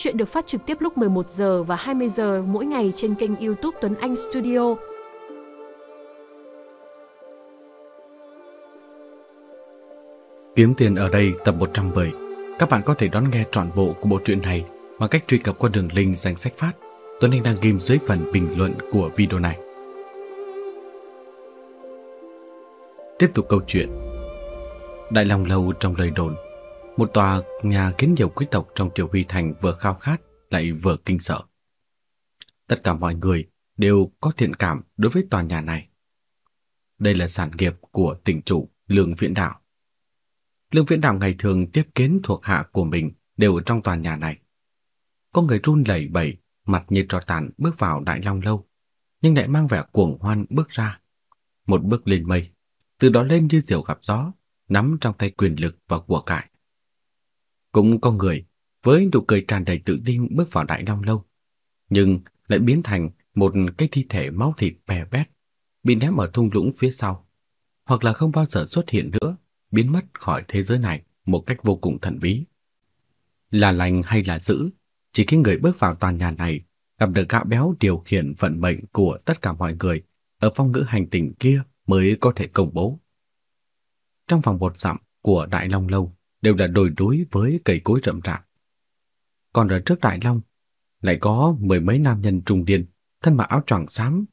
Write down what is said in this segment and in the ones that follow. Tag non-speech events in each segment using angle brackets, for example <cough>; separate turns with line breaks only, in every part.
Chuyện được phát trực tiếp lúc 11 giờ và 20 giờ mỗi ngày trên kênh YouTube Tuấn Anh Studio.
Kiếm tiền ở đây tập 110. Các bạn có thể đón nghe trọn bộ của bộ truyện này bằng cách truy cập qua đường link danh sách phát Tuấn Anh đang ghim dưới phần bình luận của video này. Tiếp tục câu chuyện. Đại Long Lâu trong lời đồn, một tòa nhà khiến nhiều quý tộc trong triều Huy Thành vừa khao khát lại vừa kinh sợ. Tất cả mọi người đều có thiện cảm đối với tòa nhà này. Đây là sản nghiệp của tỉnh chủ Lương Viễn Đạo. Lương Viễn Đạo ngày thường tiếp kiến thuộc hạ của mình đều ở trong tòa nhà này. Có người run lẩy bẩy, mặt như tro tàn bước vào Đại Long Lâu, nhưng lại mang vẻ cuồng hoan bước ra. Một bước lên mây, từ đó lên như diều gặp gió, nắm trong tay quyền lực và của cải. Cũng có người với nụ cười tràn đầy tự tin bước vào Đại Long Lâu, nhưng lại biến thành một cái thi thể máu thịt bè bét, bị ném ở thung lũng phía sau, hoặc là không bao giờ xuất hiện nữa, biến mất khỏi thế giới này một cách vô cùng thần bí. Là lành hay là dữ, chỉ khi người bước vào tòa nhà này gặp được gã béo điều khiển vận mệnh của tất cả mọi người ở phong ngữ hành tinh kia mới có thể công bố. Trong vòng một dặm của Đại Long Lâu đều là đồi núi với cây cối rậm rạp. Còn ở trước Đại Long lại có mười mấy nam nhân trung niên, thân mặc áo choàng xám,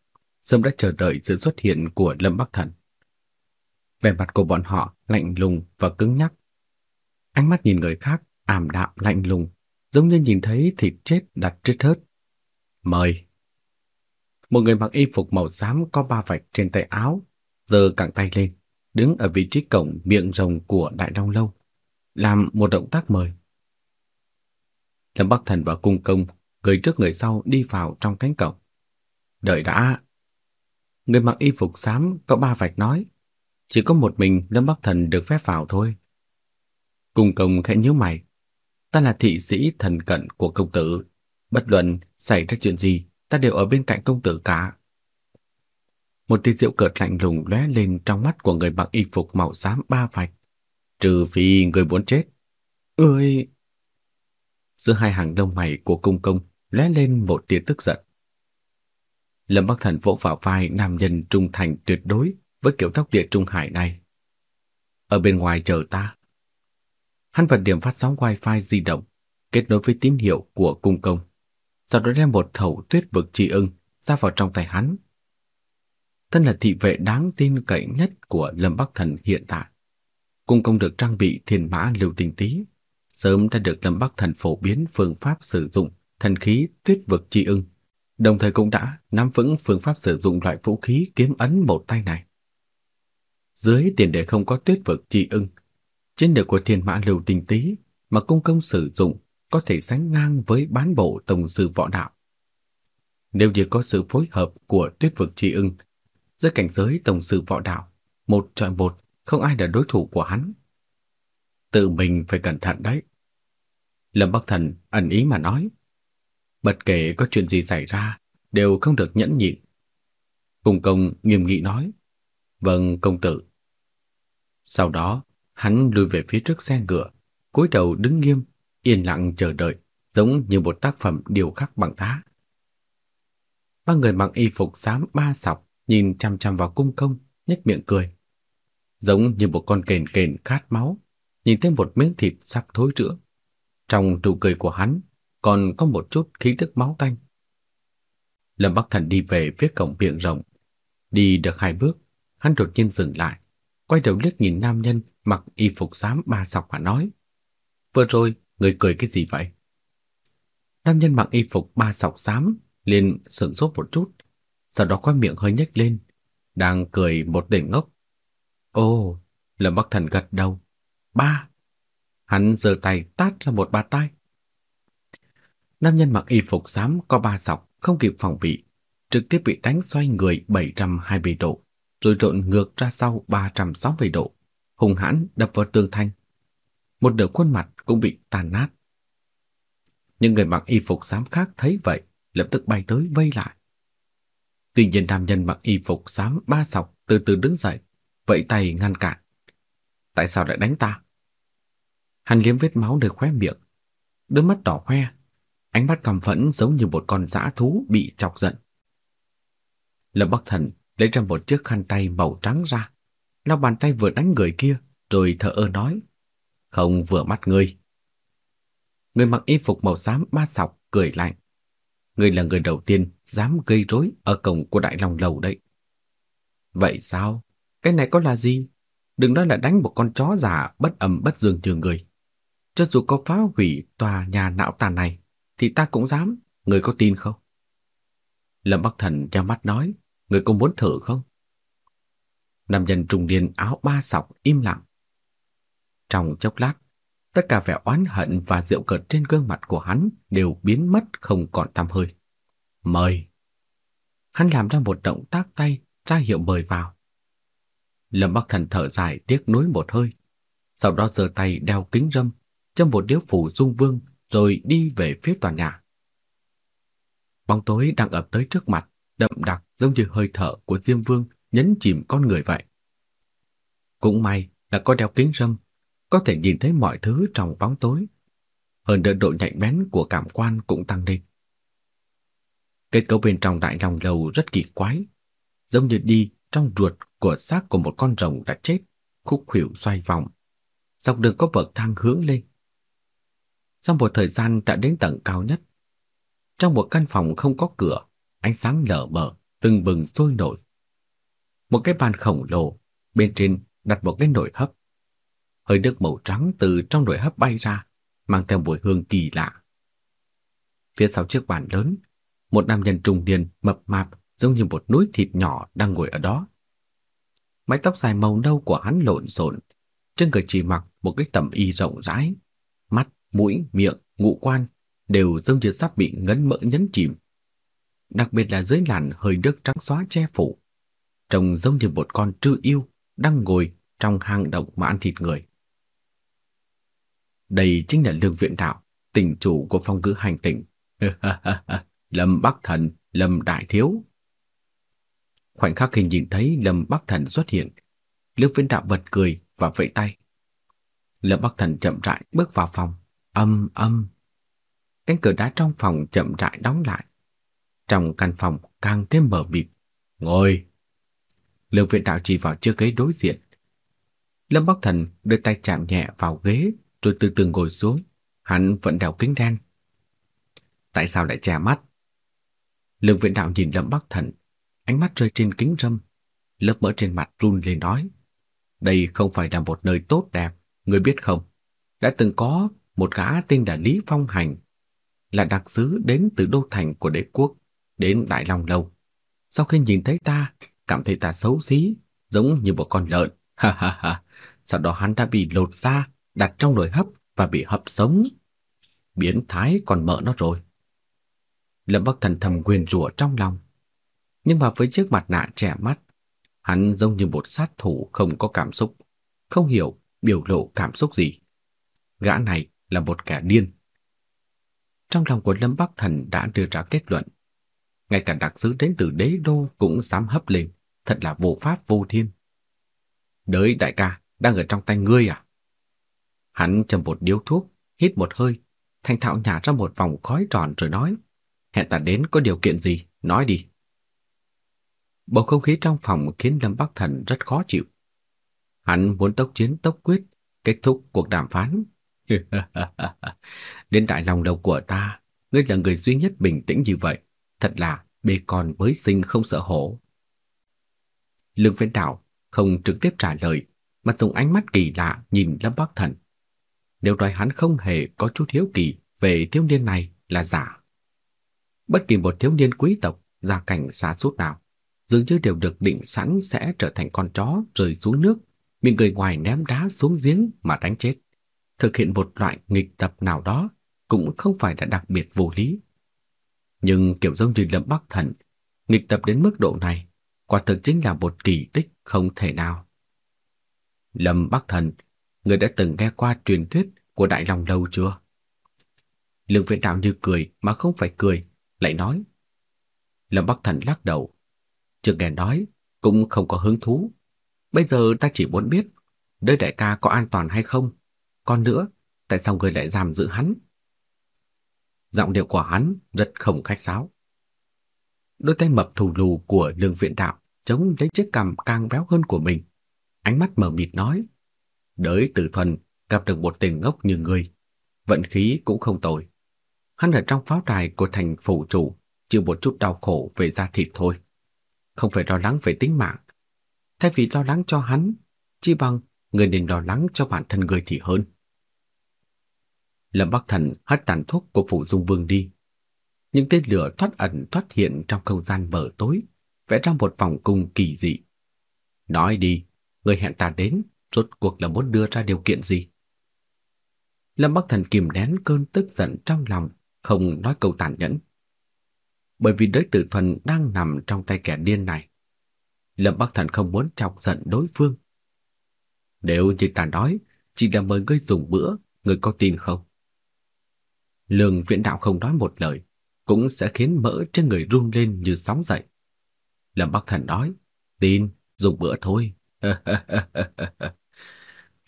sớm đã chờ đợi sự xuất hiện của Lâm Bắc Thần. Vẻ mặt của bọn họ lạnh lùng và cứng nhắc. Ánh mắt nhìn người khác ảm đạm lạnh lùng, giống như nhìn thấy thịt chết đặt trước thớt. Mời. Một người mặc y phục màu xám có ba vạch trên tay áo, giơ cẳng tay lên, đứng ở vị trí cổng miệng rồng của Đại Long Lâu, làm một động tác mời. Lâm Bắc Thần và Cung Công người trước người sau đi vào trong cánh cổng. Đợi đã. Người mặc y phục xám có ba vạch nói, chỉ có một mình Lâm Bắc Thần được phép vào thôi. Cung Công khẽ nhíu mày, ta là thị sĩ thần cận của công tử, bất luận xảy ra chuyện gì, ta đều ở bên cạnh công tử cả. Một tia rượu cợt lạnh lùng lóe lên trong mắt của người mặc y phục màu xám ba vạch. Trừ phi người muốn chết. Ơi! Giữa hai hàng lông mày của cung công lóe lên một tia tức giận. Lâm Bắc Thần vỗ vào vai nam nhân trung thành tuyệt đối với kiểu tóc địa trung hải này. Ở bên ngoài chờ ta. Hắn bật điểm phát sóng wifi di động, kết nối với tín hiệu của cung công. Sau đó đem một thẩu tuyết vực trì ưng ra vào trong tay hắn. Thân là thị vệ đáng tin cậy nhất của Lâm Bắc Thần hiện tại. Cung công được trang bị thiên mã lưu tinh tí, sớm đã được Lâm Bắc Thần phổ biến phương pháp sử dụng thần khí tuyết vực chi ưng, đồng thời cũng đã nắm vững phương pháp sử dụng loại vũ khí kiếm ấn một tay này. Dưới tiền đề không có tuyết vực chi ưng, chiến lược của thiên mã lưu tinh tí mà cung công sử dụng có thể sánh ngang với bán bộ tổng sư võ đạo. Nếu như có sự phối hợp của tuyết vực chi ưng, giữa cảnh giới tổng sư võ đạo, một chọi một không ai là đối thủ của hắn. Tự mình phải cẩn thận đấy. Lâm Bắc Thần ẩn ý mà nói. Bất kể có chuyện gì xảy ra, đều không được nhẫn nhịn. Cùng công nghiêm nghị nói. Vâng, công tử. Sau đó, hắn lùi về phía trước xe ngựa, cúi đầu đứng nghiêm, yên lặng chờ đợi, giống như một tác phẩm điêu khắc bằng đá. Ba người mặc y phục xám ba sọc, nhìn chăm chăm vào cung công, nhếch miệng cười giống như một con kền kền khát máu, nhìn thấy một miếng thịt sắp thối rữa. Trong nụ cười của hắn còn có một chút khí tức máu tanh. Lâm Bắc Thần đi về phía cổng miệng rộng. Đi được hai bước, hắn đột nhiên dừng lại, quay đầu liếc nhìn nam nhân mặc y phục xám ba sọc và nói: "Vừa rồi, người cười cái gì vậy?" Nam nhân mặc y phục ba sọc xám liền sững sốt một chút, sau đó quay miệng hơi nhếch lên, đang cười một đỉnh ngốc. Ồ, Lâm Bắc Thần gật đầu. Ba. Hắn giơ tay tát ra một ba tay. Nam nhân mặc y phục xám có ba sọc, không kịp phòng bị, trực tiếp bị đánh xoay người 720 độ, rồi rộn ngược ra sau 360 độ, hùng hãn đập vào tường thanh. Một nửa khuôn mặt cũng bị tàn nát. Những người mặc y phục xám khác thấy vậy, lập tức bay tới vây lại. Tuy nhiên nam nhân mặc y phục xám ba sọc từ từ đứng dậy, vẫy tay ngăn cản. Tại sao lại đánh ta? Hắn liếm vết máu nơi khóe miệng, đôi mắt đỏ hoe, ánh mắt căm phẫn giống như một con dã thú bị chọc giận. Lâm Bắc Thần lấy ra một chiếc khăn tay màu trắng ra, lau bàn tay vừa đánh người kia, rồi thở ơ nói, không vừa mắt ngươi. Người mặc y phục màu xám ba sọc cười lạnh. Ngươi là người đầu tiên dám gây rối ở cổng của Đại Long Lầu đấy. Vậy sao? Cái này có là gì? Đừng nói là đánh một con chó giả bất ẩm bất dương như người. Cho dù có phá hủy tòa nhà não tàn này, thì ta cũng dám. Người có tin không? Lâm Bắc Thần nhắm mắt nói, người có muốn thử không? Nam nhân trung niên áo ba sọc im lặng. Trong chốc lát, tất cả vẻ oán hận và rượu cợt trên gương mặt của hắn đều biến mất không còn tăm hơi. Mời! Hắn làm ra một động tác tay, ra hiệu mời vào. Lâm Bắc Thần thở dài tiếc nuối một hơi, sau đó giơ tay đeo kính râm, châm một điếu phủ dung vương rồi đi về phía tòa nhà. Bóng tối đang ập tới trước mặt, đậm đặc giống như hơi thở của Diêm Vương nhấn chìm con người vậy. Cũng may là có đeo kính râm, có thể nhìn thấy mọi thứ trong bóng tối. Hơn nữa độ nhạy bén của cảm quan cũng tăng lên. Kết cấu bên trong đại lòng lầu rất kỳ quái, giống như đi trong ruột của xác của một con rồng đã chết, khúc khuỷu xoay vòng. Dọc đường có bậc thang hướng lên. Sau một thời gian đã đến tầng cao nhất. Trong một căn phòng không có cửa, ánh sáng lờ mờ, từng bừng sôi nổi. Một cái bàn khổng lồ, bên trên đặt một cái nồi hấp. Hơi nước màu trắng từ trong nồi hấp bay ra, mang theo mùi hương kỳ lạ. Phía sau chiếc bàn lớn, một nam nhân trung niên mập mạp giống như một núi thịt nhỏ đang ngồi ở đó. Mái tóc dài màu nâu của hắn lộn xộn, trên người chỉ mặc một cái tầm y rộng rãi, mắt, mũi, miệng, ngũ quan đều giống như sắp bị ngấn mỡ nhấn chìm. Đặc biệt là dưới làn hơi nước trắng xóa che phủ, trông giống như một con trư yêu đang ngồi trong hang động mà ăn thịt người. Đây chính là Lương Viện Đạo, tỉnh chủ của phong cứ hành tỉnh. <laughs> Lâm Bắc Thần, Lâm Đại Thiếu. Khoảnh khắc hình nhìn thấy Lâm Bắc Thần xuất hiện, Lương Viễn Đạo bật cười và vẫy tay. Lâm Bắc Thần chậm rãi bước vào phòng, âm âm. Cánh cửa đá trong phòng chậm rãi đóng lại. Trong căn phòng càng thêm mờ mịt. Ngồi. Lương Viễn Đạo chỉ vào chiếc ghế đối diện. Lâm Bắc Thần đưa tay chạm nhẹ vào ghế rồi từ từ ngồi xuống. Hắn vẫn đeo kính đen. Tại sao lại che mắt? Lương Viễn Đạo nhìn Lâm Bắc Thần, ánh mắt rơi trên kính râm, lớp mỡ trên mặt run lên nói: "Đây không phải là một nơi tốt đẹp, người biết không? Đã từng có một gã tên là Lý Phong Hành, là đặc sứ đến từ đô thành của đế quốc, đến Đại Long lâu. Sau khi nhìn thấy ta, cảm thấy ta xấu xí, giống như một con lợn. <laughs> Ha ha ha. Sau đó hắn đã bị lột da, đặt trong nồi hấp và bị hấp sống. Biến thái còn mỡ nó rồi. Lâm Bắc Thần thầm quyền rủa trong lòng. Nhưng mà với chiếc mặt nạ trẻ mắt, hắn giống như một sát thủ không có cảm xúc, không hiểu biểu lộ cảm xúc gì. Gã này là một kẻ điên. Trong lòng của Lâm Bắc Thần đã đưa ra kết luận. Ngay cả đặc sứ đến từ đế đô cũng dám hấp lên, thật là vô pháp vô thiên. Đới đại ca, đang ở trong tay ngươi à? Hắn châm một điếu thuốc, hít một hơi, thanh thạo nhả ra một vòng khói tròn rồi nói. Hẹn ta đến có điều kiện gì, nói đi. Bầu không khí trong phòng khiến Lâm Bắc Thần rất khó chịu. Hắn muốn tốc chiến tốc quyết, kết thúc cuộc đàm phán. <laughs> Đến đại lòng đầu của ta, ngươi là người duy nhất bình tĩnh như vậy. Thật là bê con mới sinh không sợ hổ. Lương Viễn Đạo không trực tiếp trả lời, mà dùng ánh mắt kỳ lạ nhìn Lâm Bắc Thần. Nếu nói hắn không hề có chút hiếu kỳ về thiếu niên này là giả. Bất kỳ một thiếu niên quý tộc gia cảnh xa suốt nào, dường như đều được định sẵn sẽ trở thành con chó rơi xuống nước, bị người ngoài ném đá xuống giếng mà đánh chết. Thực hiện một loại nghịch tập nào đó cũng không phải là đặc biệt vô lý. Nhưng kiểu giống như Lâm Bắc Thần, nghịch tập đến mức độ này, quả thực chính là một kỳ tích không thể nào. Lâm Bắc Thần, người đã từng nghe qua truyền thuyết của Đại Long Lâu chưa? Lương Viễn Đạo như cười mà không phải cười, lại nói. Lâm Bắc Thần lắc đầu. Chưa nghe nói, cũng không có hứng thú. Bây giờ ta chỉ muốn biết, nơi đại ca có an toàn hay không? Còn nữa, tại sao người lại giam giữ hắn? Giọng điệu của hắn rất không khách sáo. Đôi tay mập thù lù của lương viện đạo chống lấy chiếc cằm càng béo hơn của mình. Ánh mắt mờ mịt nói, đới tử thuần gặp được một tên ngốc như người vận khí cũng không tồi. Hắn ở trong pháo đài của thành phủ chủ, chịu một chút đau khổ về da thịt thôi. Không phải lo lắng về tính mạng. Thay vì lo lắng cho hắn, chi bằng người nên lo lắng cho bản thân người thì hơn. Lâm Bắc Thần hất tàn thuốc của phụ dung vương đi. Những tên lửa thoát ẩn thoát hiện trong không gian mở tối, vẽ ra một vòng cung kỳ dị. Nói đi, người hẹn ta đến, rốt cuộc là muốn đưa ra điều kiện gì? Lâm Bắc Thần kìm nén cơn tức giận trong lòng, không nói câu tàn nhẫn. Bởi vì đới tử thuần đang nằm trong tay kẻ điên này. Lâm Bắc Thần không muốn chọc giận đối phương. Nếu như ta nói, chỉ là mời ngươi dùng bữa, ngươi có tin không? Lương viện đạo không nói một lời, cũng sẽ khiến mỡ trên người run lên như sóng dậy. Lâm Bắc Thần nói, tin, dùng bữa thôi. <laughs>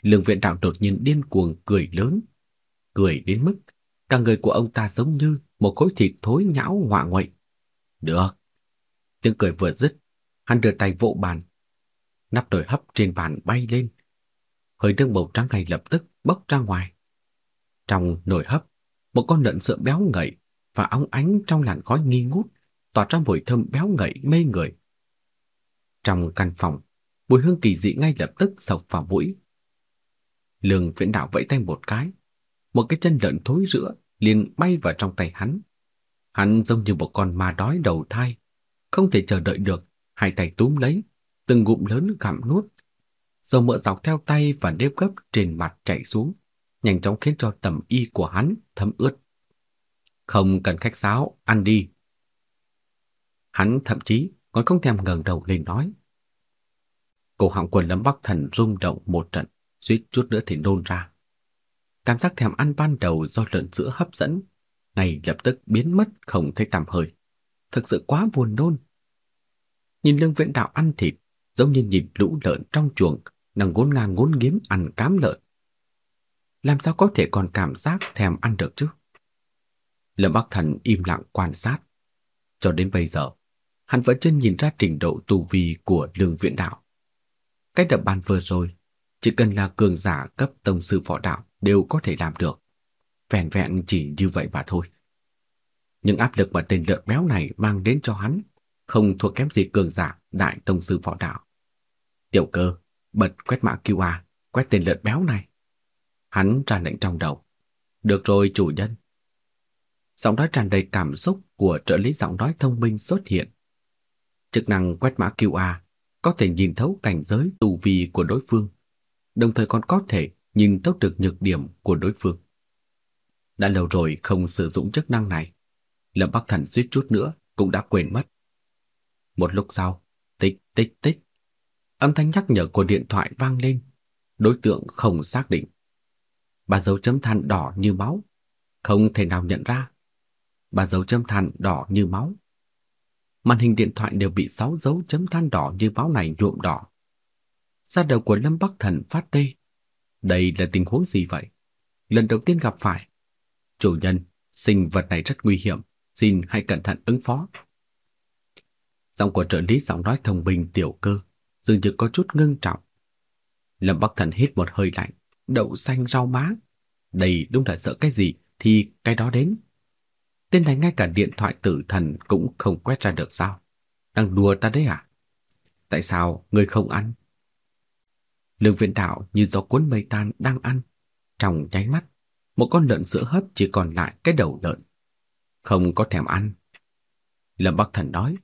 Lương viện đạo đột nhiên điên cuồng cười lớn, cười đến mức cả người của ông ta giống như một khối thịt thối nhão ngoạ nguậy. Được. Tiếng cười vừa dứt, hắn đưa tay vỗ bàn. Nắp nồi hấp trên bàn bay lên. Hơi nước màu trắng ngay lập tức bốc ra ngoài. Trong nồi hấp, một con lợn sữa béo ngậy và óng ánh trong làn khói nghi ngút, tỏa ra mùi thơm béo ngậy mê người. Trong căn phòng, mùi hương kỳ dị ngay lập tức sộc vào mũi. Lương Viễn Đạo vẫy tay một cái, một cái chân lợn thối rữa liền bay vào trong tay hắn. Hắn giống như một con ma đói đầu thai, không thể chờ đợi được, hai tay túm lấy, từng ngụm lớn gặm nuốt. Dầu mỡ dọc theo tay và nếp gấp trên mặt chảy xuống, nhanh chóng khiến cho tầm y của hắn thấm ướt. Không cần khách sáo, ăn đi. Hắn thậm chí còn không thèm ngẩng đầu lên nói. Cổ họng quần Lâm Bắc Thần rung động một trận, suýt chút nữa thì nôn ra. Cảm giác thèm ăn ban đầu do lợn sữa hấp dẫn, ngay lập tức biến mất không thấy tăm hơi. Thực sự quá buồn nôn. Nhìn lương viện đạo ăn thịt, giống như nhìn lũ lợn trong chuồng đang ngốn ngang ngốn nghiến ăn cám lợn. Làm sao có thể còn cảm giác thèm ăn được chứ? Lâm Bắc Thần im lặng quan sát. Cho đến bây giờ, hắn vẫn chưa nhìn ra trình độ tu vi của lương viện đạo. Cái đập bàn vừa rồi, chỉ cần là cường giả cấp tông sư võ đạo đều có thể làm được. Vẹn vẹn chỉ như vậy mà thôi. Những áp lực mà tên lợn béo này mang đến cho hắn không thua kém gì cường giả đại tông sư võ đạo. Tiểu cơ, bật quét mã QR, quét tên lợn béo này. Hắn ra lệnh trong đầu. Được rồi chủ nhân. Giọng nói tràn đầy cảm xúc của trợ lý giọng nói thông minh xuất hiện. Chức năng quét mã QR có thể nhìn thấu cảnh giới tu vi của đối phương, đồng thời còn có thể nhìn thấu được nhược điểm của đối phương. Đã lâu rồi không sử dụng chức năng này, Lâm Bắc Thần suýt chút nữa cũng đã quên mất. Một lúc sau, tích tích tích, âm thanh nhắc nhở của điện thoại vang lên, đối tượng không xác định. Ba dấu chấm than đỏ như máu, không thể nào nhận ra. Ba dấu chấm than đỏ như máu. Màn hình điện thoại đều bị sáu dấu chấm than đỏ như máu này nhuộm đỏ. Da đầu của Lâm Bắc Thần phát tê. Đây là tình huống gì vậy? Lần đầu tiên gặp phải. Chủ nhân, sinh vật này rất nguy hiểm, xin hãy cẩn thận ứng phó. Giọng của trợ lý giọng nói thông minh tiểu cơ, dường như có chút ngưng trọng. Lâm Bắc Thần hít một hơi lạnh, đậu xanh rau má. Đây đúng là sợ cái gì thì cái đó đến. Tên này ngay cả điện thoại tử thần cũng không quét ra được sao? Đang đùa ta đấy à? Tại sao người không ăn? Lương viện đạo như gió cuốn mây tan đang ăn. Trong nháy mắt, một con lợn sữa hấp chỉ còn lại cái đầu lợn. Không có thèm ăn. Lâm Bắc Thần nói,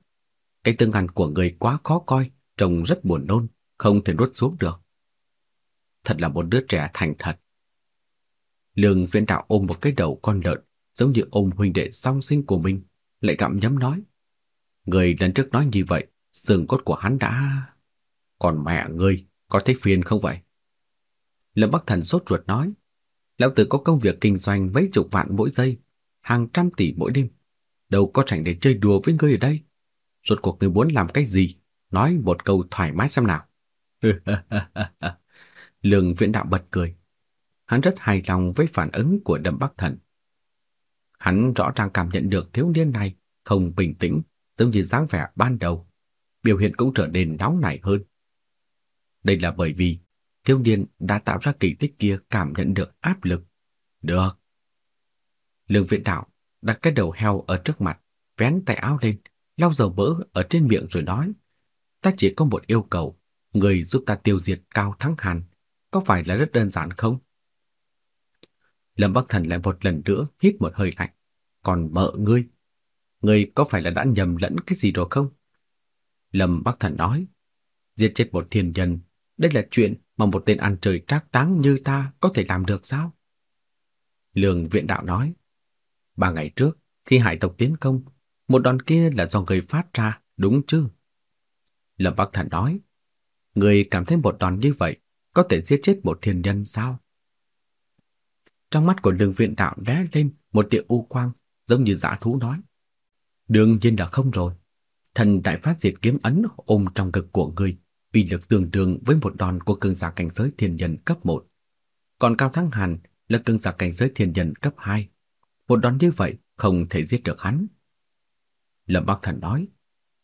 cái tương ăn của người quá khó coi, trông rất buồn nôn, không thể nuốt xuống được. Thật là một đứa trẻ thành thật. Lương viện đạo ôm một cái đầu con lợn, giống như ôm huynh đệ song sinh của mình, lại gặm nhấm nói. Người lần trước nói như vậy, xương cốt của hắn đã... Còn mẹ ngươi, có thấy phiền không vậy? Lâm Bắc Thần sốt ruột nói. Lão tử có công việc kinh doanh mấy chục vạn mỗi giây, hàng trăm tỷ mỗi đêm. Đâu có rảnh để chơi đùa với ngươi ở đây. Rốt cuộc ngươi muốn làm cái gì? Nói một câu thoải mái xem nào. <laughs> Lương viễn đạo bật cười. Hắn rất hài lòng với phản ứng của Đâm Bắc Thần. Hắn rõ ràng cảm nhận được thiếu niên này không bình tĩnh giống như dáng vẻ ban đầu, biểu hiện cũng trở nên nóng nảy hơn. Đây là bởi vì thiếu niên đã tạo ra kỳ tích kia cảm nhận được áp lực. Được. Lương viện đạo đặt cái đầu heo ở trước mặt, vén tay áo lên, lau dầu mỡ ở trên miệng rồi nói. Ta chỉ có một yêu cầu, người giúp ta tiêu diệt Cao Thắng Hàn, có phải là rất đơn giản không? Lâm Bắc Thần lại một lần nữa hít một hơi lạnh. Còn mợ ngươi, ngươi có phải là đã nhầm lẫn cái gì rồi không? Lâm Bắc Thần nói, giết chết một thiên nhân, đây là chuyện mà một tên ăn trời trác táng như ta có thể làm được sao? Lương viện đạo nói, ba ngày trước, khi hải tộc tiến công, một đòn kia là do người phát ra, đúng chứ? Lâm Bắc Thần nói, người cảm thấy một đòn như vậy có thể giết chết một thiên nhân sao? Trong mắt của lương viện đạo lóe lên một tia u quang, giống như giả thú nói. Đương nhiên là không rồi. Thần đại phát diệt kiếm ấn ôm trong ngực của người, uy lực tương đương với một đòn của cường giả cảnh giới thiên nhân cấp 1. Còn Cao Thắng Hàn là cường giả cảnh giới thiên nhân cấp 2. Một đòn như vậy không thể giết được hắn. Lâm Bắc Thần nói,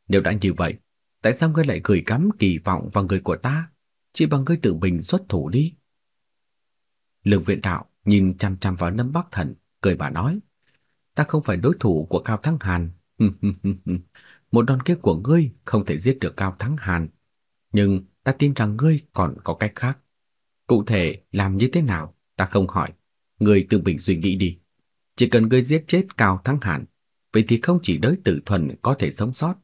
nếu đã như vậy, tại sao ngươi lại gửi gắm kỳ vọng vào người của ta? Chỉ bằng ngươi tự mình xuất thủ đi. Lương viện đạo nhìn chăm chăm vào Lâm Bắc Thần, cười và nói, ta không phải đối thủ của Cao Thắng Hàn. <laughs> Một đòn kia của ngươi không thể giết được Cao Thắng Hàn, nhưng ta tin rằng ngươi còn có cách khác. Cụ thể làm như thế nào, ta không hỏi, ngươi tự mình suy nghĩ đi. Chỉ cần ngươi giết chết Cao Thắng Hàn, vậy thì không chỉ đới tử thuần có thể sống sót,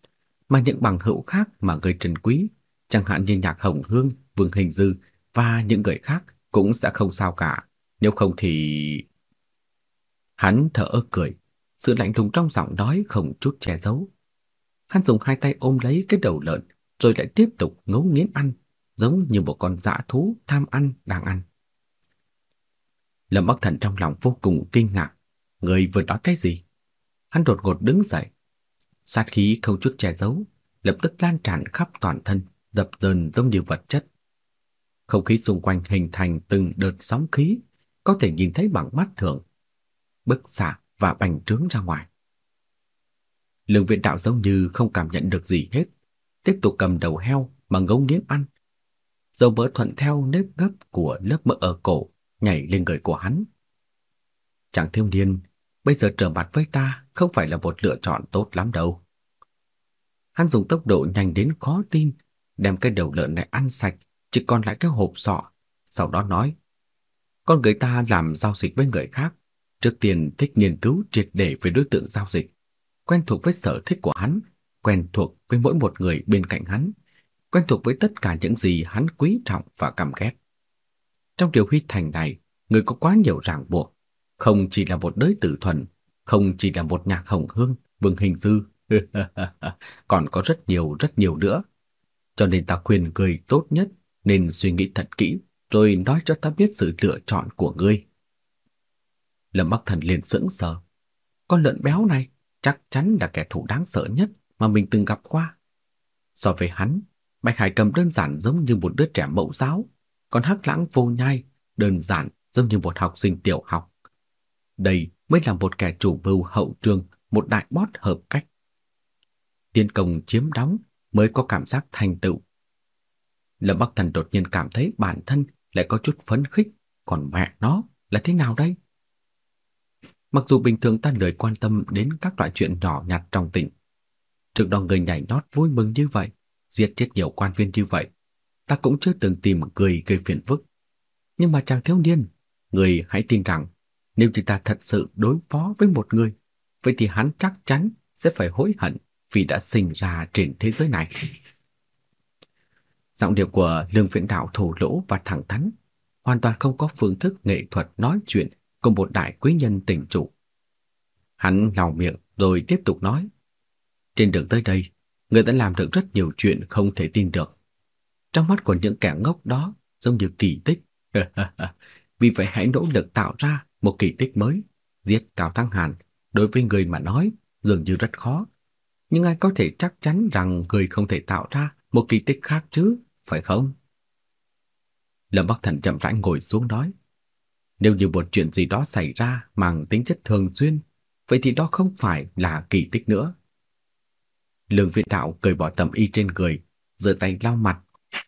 mà những bằng hữu khác mà ngươi trân quý, chẳng hạn như Nhạc Hồng Hương, Vương Hình Dư và những người khác cũng sẽ không sao cả. Nếu không thì... Hắn thở ơ cười, sự lạnh lùng trong giọng nói không chút che giấu. Hắn dùng hai tay ôm lấy cái đầu lợn, rồi lại tiếp tục ngấu nghiến ăn, giống như một con dã thú tham ăn đang ăn. Lâm Bắc Thần trong lòng vô cùng kinh ngạc, người vừa nói cái gì? Hắn đột ngột đứng dậy, sát khí không chút che giấu, lập tức lan tràn khắp toàn thân, dập dờn giống như vật chất. Không khí xung quanh hình thành từng đợt sóng khí, có thể nhìn thấy bằng mắt thường, bức xạ và bành trướng ra ngoài. Lương viện đạo giống như không cảm nhận được gì hết, tiếp tục cầm đầu heo mà ngấu nghiến ăn. Dầu mỡ thuận theo nếp gấp của lớp mỡ ở cổ nhảy lên người của hắn. Chàng thiếu niên, bây giờ trở mặt với ta không phải là một lựa chọn tốt lắm đâu. Hắn dùng tốc độ nhanh đến khó tin, đem cái đầu lợn này ăn sạch, chỉ còn lại cái hộp sọ, sau đó nói: "Con người ta làm giao dịch với người khác, trước tiên thích nghiên cứu triệt để về đối tượng giao dịch, quen thuộc với sở thích của hắn, quen thuộc với mỗi một người bên cạnh hắn, quen thuộc với tất cả những gì hắn quý trọng và căm ghét. Trong điều huy thành này, người có quá nhiều ràng buộc, không chỉ là một đới tử thuần, không chỉ là một nhạc hồng hương, vương hình dư, <laughs> còn có rất nhiều rất nhiều nữa. Cho nên ta khuyên người tốt nhất nên suy nghĩ thật kỹ rồi nói cho ta biết sự lựa chọn của ngươi. Lâm Bắc Thần liền sững sờ. Con lợn béo này chắc chắn là kẻ thù đáng sợ nhất mà mình từng gặp qua. So với hắn, Bạch Hải Cầm đơn giản giống như một đứa trẻ mẫu giáo, còn Hắc Lãng vô nhai đơn giản giống như một học sinh tiểu học. Đây mới là một kẻ chủ mưu hậu trường, một đại bót hợp cách. Tiên công chiếm đóng mới có cảm giác thành tựu. Lâm Bắc Thần đột nhiên cảm thấy bản thân lại có chút phấn khích, còn mẹ nó là thế nào đây? Mặc dù bình thường ta lười quan tâm đến các loại chuyện nhỏ nhặt trong tỉnh, trước đó người nhảy nhót vui mừng như vậy, giết chết nhiều quan viên như vậy, ta cũng chưa từng tìm người gây phiền phức. Nhưng mà chàng thiếu niên, người hãy tin rằng nếu chúng ta thật sự đối phó với một người, vậy thì hắn chắc chắn sẽ phải hối hận vì đã sinh ra trên thế giới này. Giọng điệu của lương viễn đạo thổ lỗ và thẳng thắn, hoàn toàn không có phương thức nghệ thuật nói chuyện của một đại quý nhân tỉnh chủ. Hắn lau miệng rồi tiếp tục nói. Trên đường tới đây, người đã làm được rất nhiều chuyện không thể tin được. Trong mắt của những kẻ ngốc đó giống như kỳ tích. <laughs> Vì vậy hãy nỗ lực tạo ra một kỳ tích mới. Giết Cao Thăng Hàn, đối với người mà nói, dường như rất khó. Nhưng ai có thể chắc chắn rằng người không thể tạo ra một kỳ tích khác chứ, phải không? Lâm Bắc Thần chậm rãi ngồi xuống nói. Nếu như một chuyện gì đó xảy ra mang tính chất thường xuyên, vậy thì đó không phải là kỳ tích nữa. Lương Viễn Đạo cởi bỏ tầm y trên người, giơ tay lau mặt,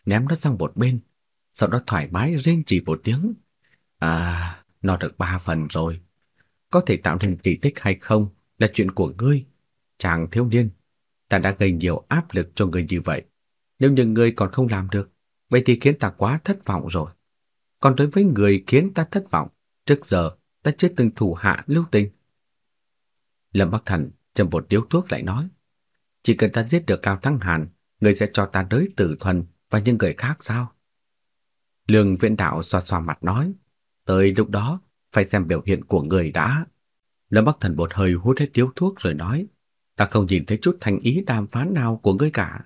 ném nó sang một bên, sau đó thoải mái rên rỉ một tiếng. À, nó được ba phần rồi. Có thể tạo thành kỳ tích hay không là chuyện của ngươi, chàng thiếu niên. Ta đã gây nhiều áp lực cho ngươi như vậy. Nếu như ngươi còn không làm được, vậy thì khiến ta quá thất vọng rồi. Còn đối với người khiến ta thất vọng, trước giờ ta chưa từng thủ hạ lưu tình. Lâm Bắc Thần châm một điếu thuốc lại nói, chỉ cần ta giết được Cao Thắng Hàn, người sẽ cho ta đới tử thuần và những người khác sao? Lương viện đạo xoa xoa mặt nói, tới lúc đó phải xem biểu hiện của người đã. Lâm Bắc Thần bột hơi hút hết điếu thuốc rồi nói, ta không nhìn thấy chút thành ý đàm phán nào của ngươi cả.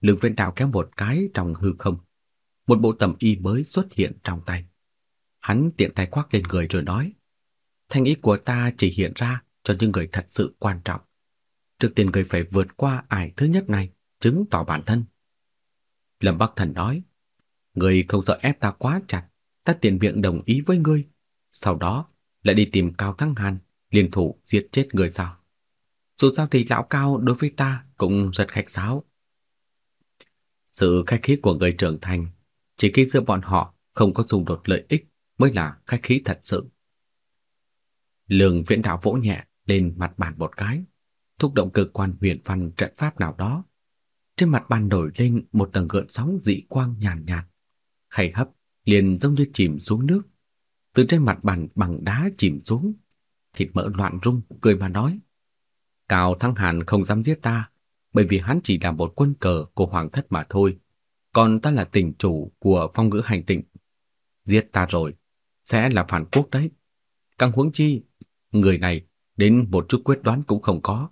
Lương viện đạo kéo một cái trong hư không, một bộ tầm y mới xuất hiện trong tay. Hắn tiện tay khoác lên người rồi nói, thành ý của ta chỉ hiện ra cho những người thật sự quan trọng. Trước tiên người phải vượt qua ải thứ nhất này, chứng tỏ bản thân. Lâm Bắc Thần nói, người không sợ ép ta quá chặt, ta tiện miệng đồng ý với ngươi. Sau đó lại đi tìm Cao Thăng Hàn, liên thủ giết chết người sao. Dù sao thì lão Cao đối với ta cũng rất khách sáo. Sự khách khí của người trưởng thành, chỉ khi giữa bọn họ không có xung đột lợi ích mới là khách khí thật sự. lường viễn đạo vỗ nhẹ lên mặt bàn một cái, thúc động cơ quan huyền văn trận pháp nào đó. Trên mặt bàn nổi lên một tầng gợn sóng dị quang nhàn nhạt, nhạt. Khay hấp liền giống như chìm xuống nước. Từ trên mặt bàn bằng đá chìm xuống, thịt mỡ loạn rung, cười mà nói. Cao Thăng Hàn không dám giết ta, bởi vì hắn chỉ là một quân cờ của hoàng thất mà thôi. Còn ta là tỉnh chủ của phong ngữ hành tịnh. Giết ta rồi, sẽ là phản quốc đấy. Càng huống chi, người này đến một chút quyết đoán cũng không có.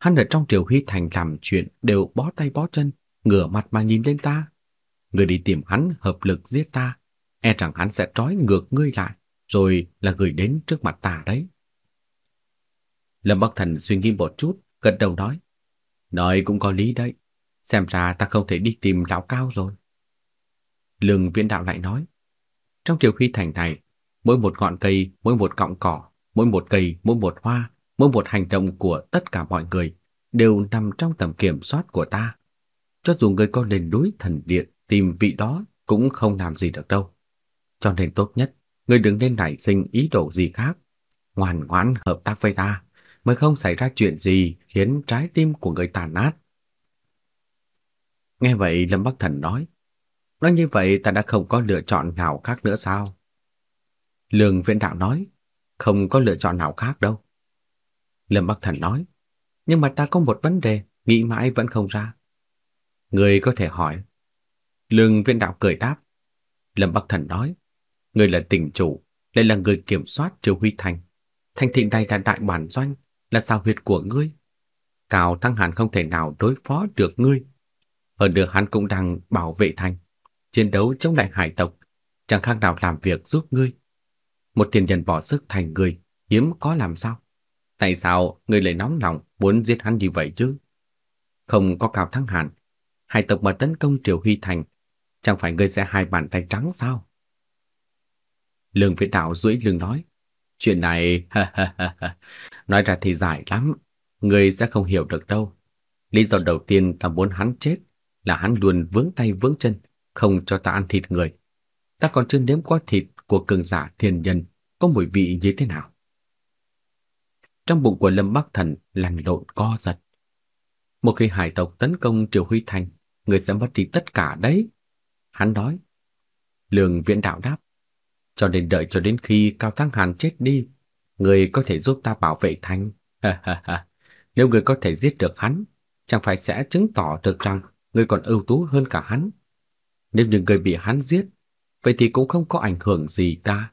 Hắn ở trong triều huy thành làm chuyện đều bó tay bó chân, ngửa mặt mà nhìn lên ta. Người đi tìm hắn hợp lực giết ta, e rằng hắn sẽ trói ngược ngươi lại, rồi là gửi đến trước mặt ta đấy. Lâm Bắc Thần suy nghĩ một chút, gật đầu nói. Nói cũng có lý đấy, xem ra ta không thể đi tìm lão cao rồi. Lương viễn đạo lại nói. Trong triều huy thành này, mỗi một ngọn cây, mỗi một cọng cỏ, mỗi một cây, mỗi một hoa, mỗi một hành động của tất cả mọi người đều nằm trong tầm kiểm soát của ta. Cho dù người có lên núi thần điện tìm vị đó cũng không làm gì được đâu. Cho nên tốt nhất, người đừng nên nảy sinh ý đồ gì khác. Ngoan ngoãn hợp tác với ta, mới không xảy ra chuyện gì khiến trái tim của người tàn nát. Nghe vậy Lâm Bắc Thần nói, nói như vậy ta đã không có lựa chọn nào khác nữa sao? Lương Viễn Đạo nói, không có lựa chọn nào khác đâu. Lâm Bắc Thần nói, nhưng mà ta có một vấn đề, nghĩ mãi vẫn không ra. Người có thể hỏi. Lương viên đạo cười đáp. Lâm Bắc Thần nói, người là tỉnh chủ, lại là người kiểm soát triều huy thành. Thành thị này là đại bản doanh, là sao huyệt của ngươi. Cao Thăng Hàn không thể nào đối phó được ngươi. Hơn nữa hắn cũng đang bảo vệ thành, chiến đấu chống lại hải tộc, chẳng khác nào làm việc giúp ngươi. Một tiền nhân bỏ sức thành người, hiếm có làm sao? Tại sao người lại nóng lòng muốn giết hắn như vậy chứ? Không có Cao Thắng Hàn, hai tộc mà tấn công Triều Huy Thành, chẳng phải ngươi sẽ hai bàn tay trắng sao? Lương Viễn Đạo duỗi lưng nói, chuyện này, <laughs> nói ra thì dài lắm, ngươi sẽ không hiểu được đâu. Lý do đầu tiên ta muốn hắn chết là hắn luôn vướng tay vướng chân, không cho ta ăn thịt người. Ta còn chưa nếm qua thịt của cường giả thiên nhân có mùi vị như thế nào. Trong bụng của Lâm Bắc Thần lăn lộn co giật. Một khi hải tộc tấn công Triều Huy Thành, người sẽ mất đi tất cả đấy. Hắn nói. Lương viện đạo đáp. Cho nên đợi cho đến khi Cao Thăng Hàn chết đi, người có thể giúp ta bảo vệ thành. Nếu người có thể giết được hắn, chẳng phải sẽ chứng tỏ được rằng người còn ưu tú hơn cả hắn. Nếu như người bị hắn giết, vậy thì cũng không có ảnh hưởng gì ta.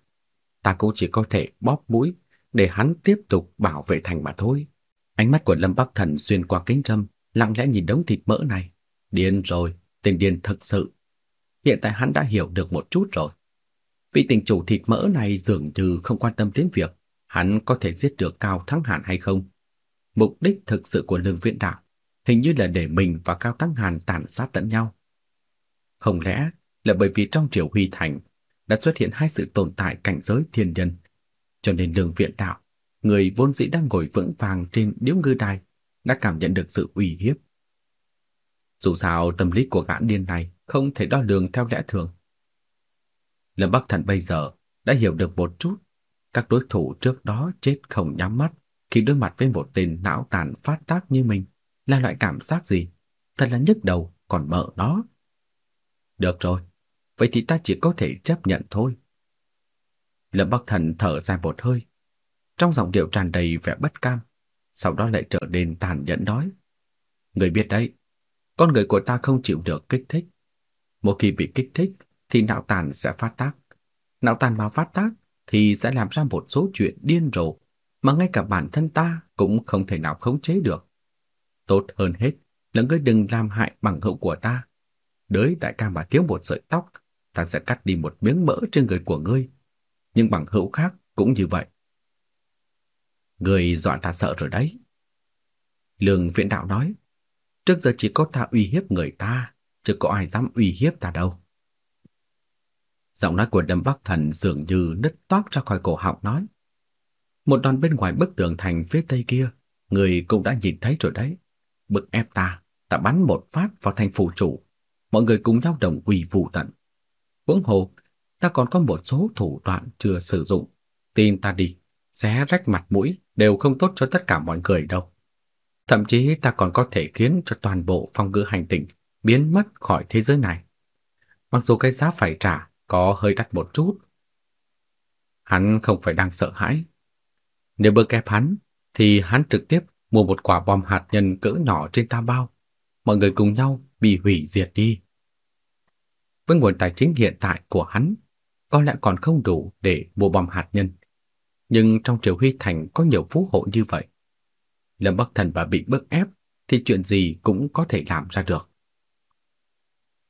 Ta cũng chỉ có thể bóp mũi để hắn tiếp tục bảo vệ thành mà thôi. Ánh mắt của Lâm Bắc Thần xuyên qua kính râm, lặng lẽ nhìn đống thịt mỡ này. Điên rồi, tên điên thật sự. Hiện tại hắn đã hiểu được một chút rồi. Vị tình chủ thịt mỡ này dường như không quan tâm đến việc hắn có thể giết được Cao Thắng Hàn hay không. Mục đích thực sự của lương viện đạo hình như là để mình và Cao Thắng Hàn tàn sát tận nhau. Không lẽ là bởi vì trong triều Huy Thành đã xuất hiện hai sự tồn tại cảnh giới thiên nhân cho nên lương viện đạo người vốn dĩ đang ngồi vững vàng trên điếu ngư đài đã cảm nhận được sự uy hiếp. Dù sao tâm lý của gã điên này không thể đo lường theo lẽ thường. Lâm Bắc Thần bây giờ đã hiểu được một chút, các đối thủ trước đó chết không nhắm mắt khi đối mặt với một tên não tàn phát tác như mình là loại cảm giác gì? Thật là nhức đầu còn mở nó. Được rồi, vậy thì ta chỉ có thể chấp nhận thôi. Lâm Bắc Thần thở dài một hơi, trong giọng điệu tràn đầy vẻ bất cam, sau đó lại trở nên tàn nhẫn nói: "Người biết đấy, con người của ta không chịu được kích thích. Một khi bị kích thích thì não tàn sẽ phát tác. Não tàn mà phát tác thì sẽ làm ra một số chuyện điên rồ mà ngay cả bản thân ta cũng không thể nào khống chế được. Tốt hơn hết là ngươi đừng làm hại bằng hữu của ta. Đới đại ca mà thiếu một sợi tóc, ta sẽ cắt đi một miếng mỡ trên người của ngươi. Nhưng bằng hữu khác cũng như vậy. Người dọa ta sợ rồi đấy. Lương viện đạo nói, trước giờ chỉ có ta uy hiếp người ta, chứ có ai dám uy hiếp ta đâu. Giọng nói của Đâm Bắc Thần dường như nứt toác ra khỏi cổ họng nói. Một đòn bên ngoài bức tường thành phía tây kia, người cũng đã nhìn thấy rồi đấy. Bực ép ta, ta bắn một phát vào thành phủ chủ. Mọi người cùng nhau đồng quỳ vụ tận. Huống hồ, ta còn có một số thủ đoạn chưa sử dụng. Tin ta đi, xé rách mặt mũi đều không tốt cho tất cả mọi người đâu. Thậm chí ta còn có thể khiến cho toàn bộ phong ngữ hành tinh biến mất khỏi thế giới này. Mặc dù cái giá phải trả có hơi đắt một chút. Hắn không phải đang sợ hãi. Nếu bơ kép hắn, thì hắn trực tiếp mua một quả bom hạt nhân cỡ nhỏ trên tam bao. Mọi người cùng nhau bị hủy diệt đi. Với nguồn tài chính hiện tại của hắn, có lẽ còn không đủ để mua bom hạt nhân. Nhưng trong Triều Huy Thành có nhiều phú hộ như vậy. Lâm Bắc Thần và bị bức ép thì chuyện gì cũng có thể làm ra được.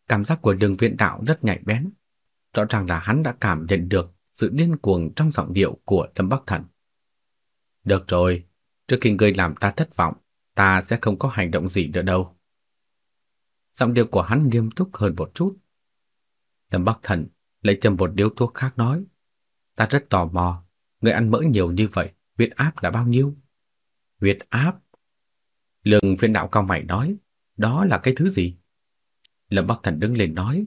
Cảm giác của đường viện đạo rất nhạy bén. Rõ ràng là hắn đã cảm nhận được sự điên cuồng trong giọng điệu của Lâm Bắc Thần. Được rồi, trước khi ngươi làm ta thất vọng, ta sẽ không có hành động gì nữa đâu. Giọng điệu của hắn nghiêm túc hơn một chút. Lâm Bắc Thần lấy châm một điếu thuốc khác nói, ta rất tò mò, người ăn mỡ nhiều như vậy, huyết áp là bao nhiêu? Huyết áp? Lương phiên đạo cao mày nói, đó là cái thứ gì? Lâm Bắc Thần đứng lên nói,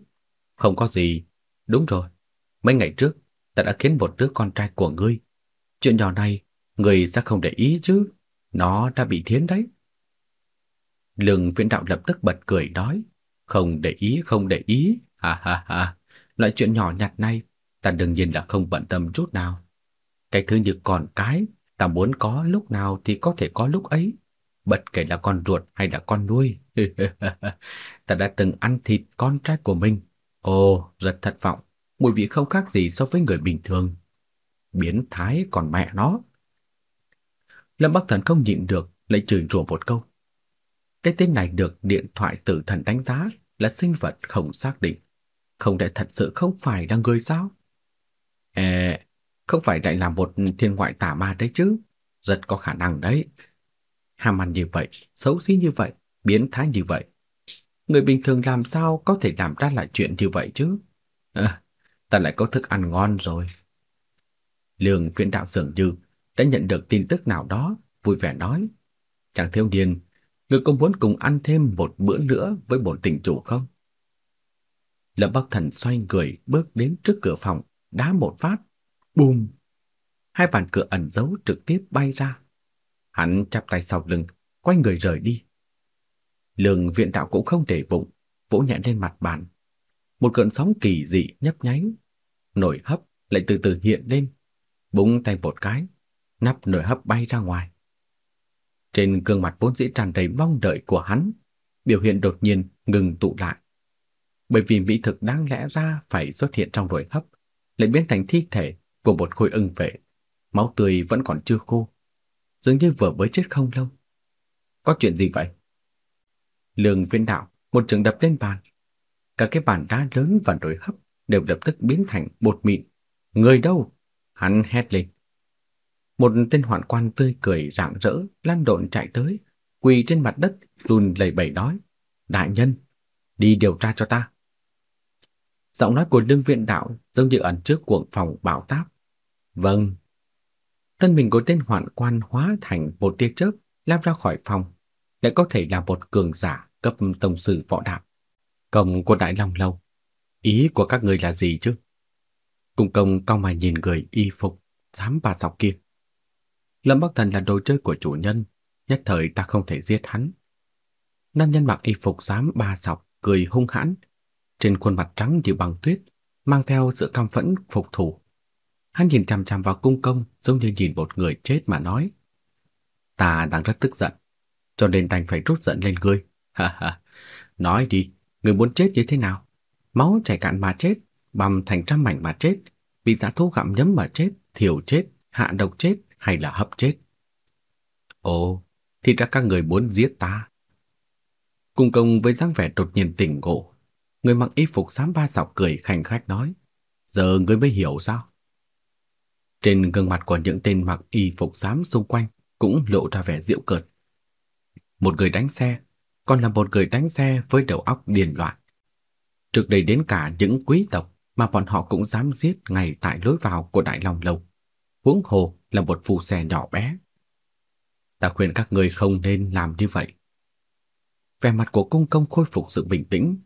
không có gì, đúng rồi, mấy ngày trước ta đã khiến một đứa con trai của ngươi. Chuyện nhỏ này, ngươi sẽ không để ý chứ, nó đã bị thiến đấy. Lương phiên đạo lập tức bật cười nói, không để ý, không để ý, ha ha ha, loại chuyện nhỏ nhặt này ta đương nhiên là không bận tâm chút nào. Cái thứ như con cái, ta muốn có lúc nào thì có thể có lúc ấy, bất kể là con ruột hay là con nuôi. <laughs> ta đã từng ăn thịt con trai của mình. Ồ, rất thất vọng, mùi vị không khác gì so với người bình thường. Biến thái còn mẹ nó. Lâm Bắc Thần không nhịn được, lại chửi rủa một câu. Cái tên này được điện thoại tử thần đánh giá là sinh vật không xác định. Không lẽ thật sự không phải là người sao? Ê, không phải lại là một thiên ngoại tà ma đấy chứ? Rất có khả năng đấy. Ham ăn như vậy, xấu xí như vậy, biến thái như vậy. Người bình thường làm sao có thể làm ra lại chuyện như vậy chứ? À, ta lại có thức ăn ngon rồi. Lương viện đạo dường như đã nhận được tin tức nào đó, vui vẻ nói. Chẳng thiếu niên, người có muốn cùng ăn thêm một bữa nữa với bổn tỉnh chủ không? Lâm Bắc Thần xoay người bước đến trước cửa phòng, đá một phát. Bùm! Hai bàn cửa ẩn giấu trực tiếp bay ra. Hắn chắp tay sau lưng, quay người rời đi. Lương viện đạo cũng không để bụng, vỗ nhẹ lên mặt bàn. Một cơn sóng kỳ dị nhấp nháy, nổi hấp lại từ từ hiện lên, búng tay một cái, nắp nồi hấp bay ra ngoài. Trên gương mặt vốn dĩ tràn đầy mong đợi của hắn, biểu hiện đột nhiên ngừng tụ lại. Bởi vì mỹ thực đáng lẽ ra phải xuất hiện trong nồi hấp, lại biến thành thi thể của một khối ưng vệ. Máu tươi vẫn còn chưa khô, dường như vừa mới chết không lâu. Có chuyện gì vậy? Lương viên đạo một trường đập lên bàn. Cả cái bàn đá lớn và nồi hấp đều lập tức biến thành bột mịn. Người đâu? Hắn hét lên. Một tên hoạn quan tươi cười rạng rỡ, lăn độn chạy tới, quỳ trên mặt đất, run lẩy bẩy nói: "Đại nhân, đi điều tra cho ta." Giọng nói của Lương Viện Đạo giống như ẩn trước cuộn phòng bão táp. "Vâng." Thân mình của tên hoạn quan hóa thành một tia chớp lao ra khỏi phòng, lại có thể là một cường giả cấp tổng sư võ đạo. Công của Đại Long Lâu, ý của các người là gì chứ? Cung công cao mà nhìn người y phục, dám bà dọc kia. Lâm Bắc Thần là đồ chơi của chủ nhân, nhất thời ta không thể giết hắn. Nam nhân mặc y phục dám ba sọc, cười hung hãn, trên khuôn mặt trắng như băng tuyết, mang theo sự căm phẫn phục thủ. Hắn nhìn chằm chằm vào cung công giống như nhìn một người chết mà nói. Ta đang rất tức giận, cho nên đành phải rút giận lên ngươi. <laughs> Ha ha, nói đi, người muốn chết như thế nào? Máu chảy cạn mà chết, bầm thành trăm mảnh mà chết, bị giã thú gặm nhấm mà chết, thiểu chết, hạ độc chết hay là hấp chết? Ồ, thì ra các người muốn giết ta. Cung công với dáng vẻ đột nhiên tỉnh ngộ, người mặc y phục xám ba dọc cười khanh khách nói, giờ ngươi mới hiểu sao? Trên gương mặt của những tên mặc y phục xám xung quanh cũng lộ ra vẻ giễu cợt. Một người đánh xe, còn là một người đánh xe với đầu óc điên loạn. trực đầy đến cả những quý tộc mà bọn họ cũng dám giết ngay tại lối vào của Đại Long Lâu. Huống hồ là một phù xe nhỏ bé. Ta khuyên các người không nên làm như vậy. Vẻ mặt của cung công khôi phục sự bình tĩnh,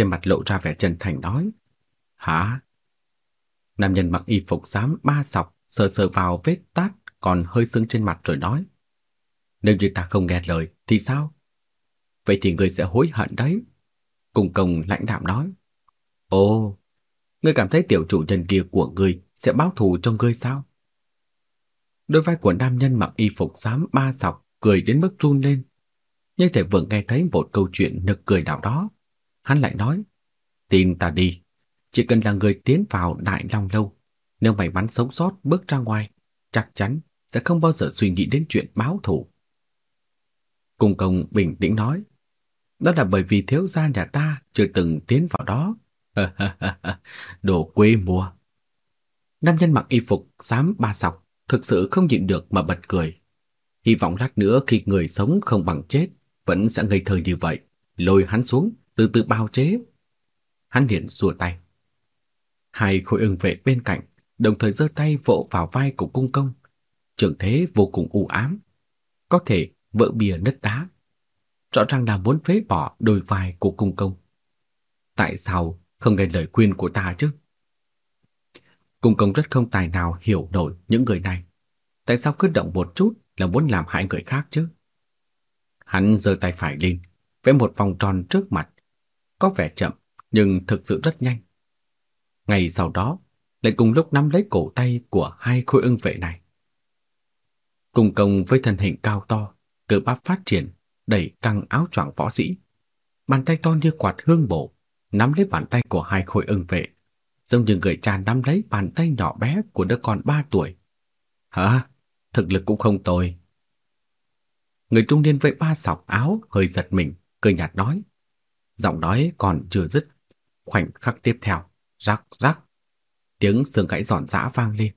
trên mặt lộ ra vẻ chân thành nói. Hả? Nam nhân mặc y phục xám ba sọc, sờ sờ vào vết tát còn hơi sưng trên mặt rồi nói. Nếu như ta không nghe lời thì sao? Vậy thì ngươi sẽ hối hận đấy. Cung công lãnh đạm nói. Ồ, ngươi cảm thấy tiểu chủ nhân kia của ngươi sẽ báo thù cho ngươi sao? Đôi vai của nam nhân mặc y phục xám ba sọc cười đến mức run lên. Như thể vừa nghe thấy một câu chuyện nực cười nào đó. Hắn lại nói, tin ta đi, chỉ cần là người tiến vào đại long lâu, nếu mày bắn sống sót bước ra ngoài, chắc chắn sẽ không bao giờ suy nghĩ đến chuyện báo thù. Cung công bình tĩnh nói, đó là bởi vì thiếu gia nhà ta chưa từng tiến vào đó. <laughs> Đồ quê mùa. Nam nhân mặc y phục xám ba sọc thực sự không nhịn được mà bật cười. Hy vọng lát nữa khi người sống không bằng chết vẫn sẽ ngây thơ như vậy, lôi hắn xuống, từ từ bào chế. Hắn liền rùa tay. Hai khối ưng vệ bên cạnh đồng thời giơ tay vỗ vào vai của cung công. Trường thế vô cùng u ám, có thể vỡ bìa nứt đá. Rõ ràng là muốn phế bỏ đôi vai của cung công. Tại sao không nghe lời khuyên của ta chứ? Cung công rất không tài nào hiểu nổi những người này. Tại sao cứ động một chút là muốn làm hại người khác chứ? Hắn giơ tay phải lên, vẽ một vòng tròn trước mặt. Có vẻ chậm, nhưng thực sự rất nhanh. Ngày sau đó, lại cùng lúc nắm lấy cổ tay của hai khối ưng vệ này. Cùng công với thân hình cao to, cơ bắp phát triển, đẩy căng áo choàng võ sĩ. Bàn tay to như quạt hương bổ, nắm lấy bàn tay của hai khối ưng vệ, giống như người cha nắm lấy bàn tay nhỏ bé của đứa con ba tuổi. Hả? Thực lực cũng không tồi. Người trung niên với ba sọc áo hơi giật mình, cười nhạt nói. Giọng nói còn chưa dứt. Khoảnh khắc tiếp theo, rắc rắc. Tiếng xương gãy giòn giã vang lên.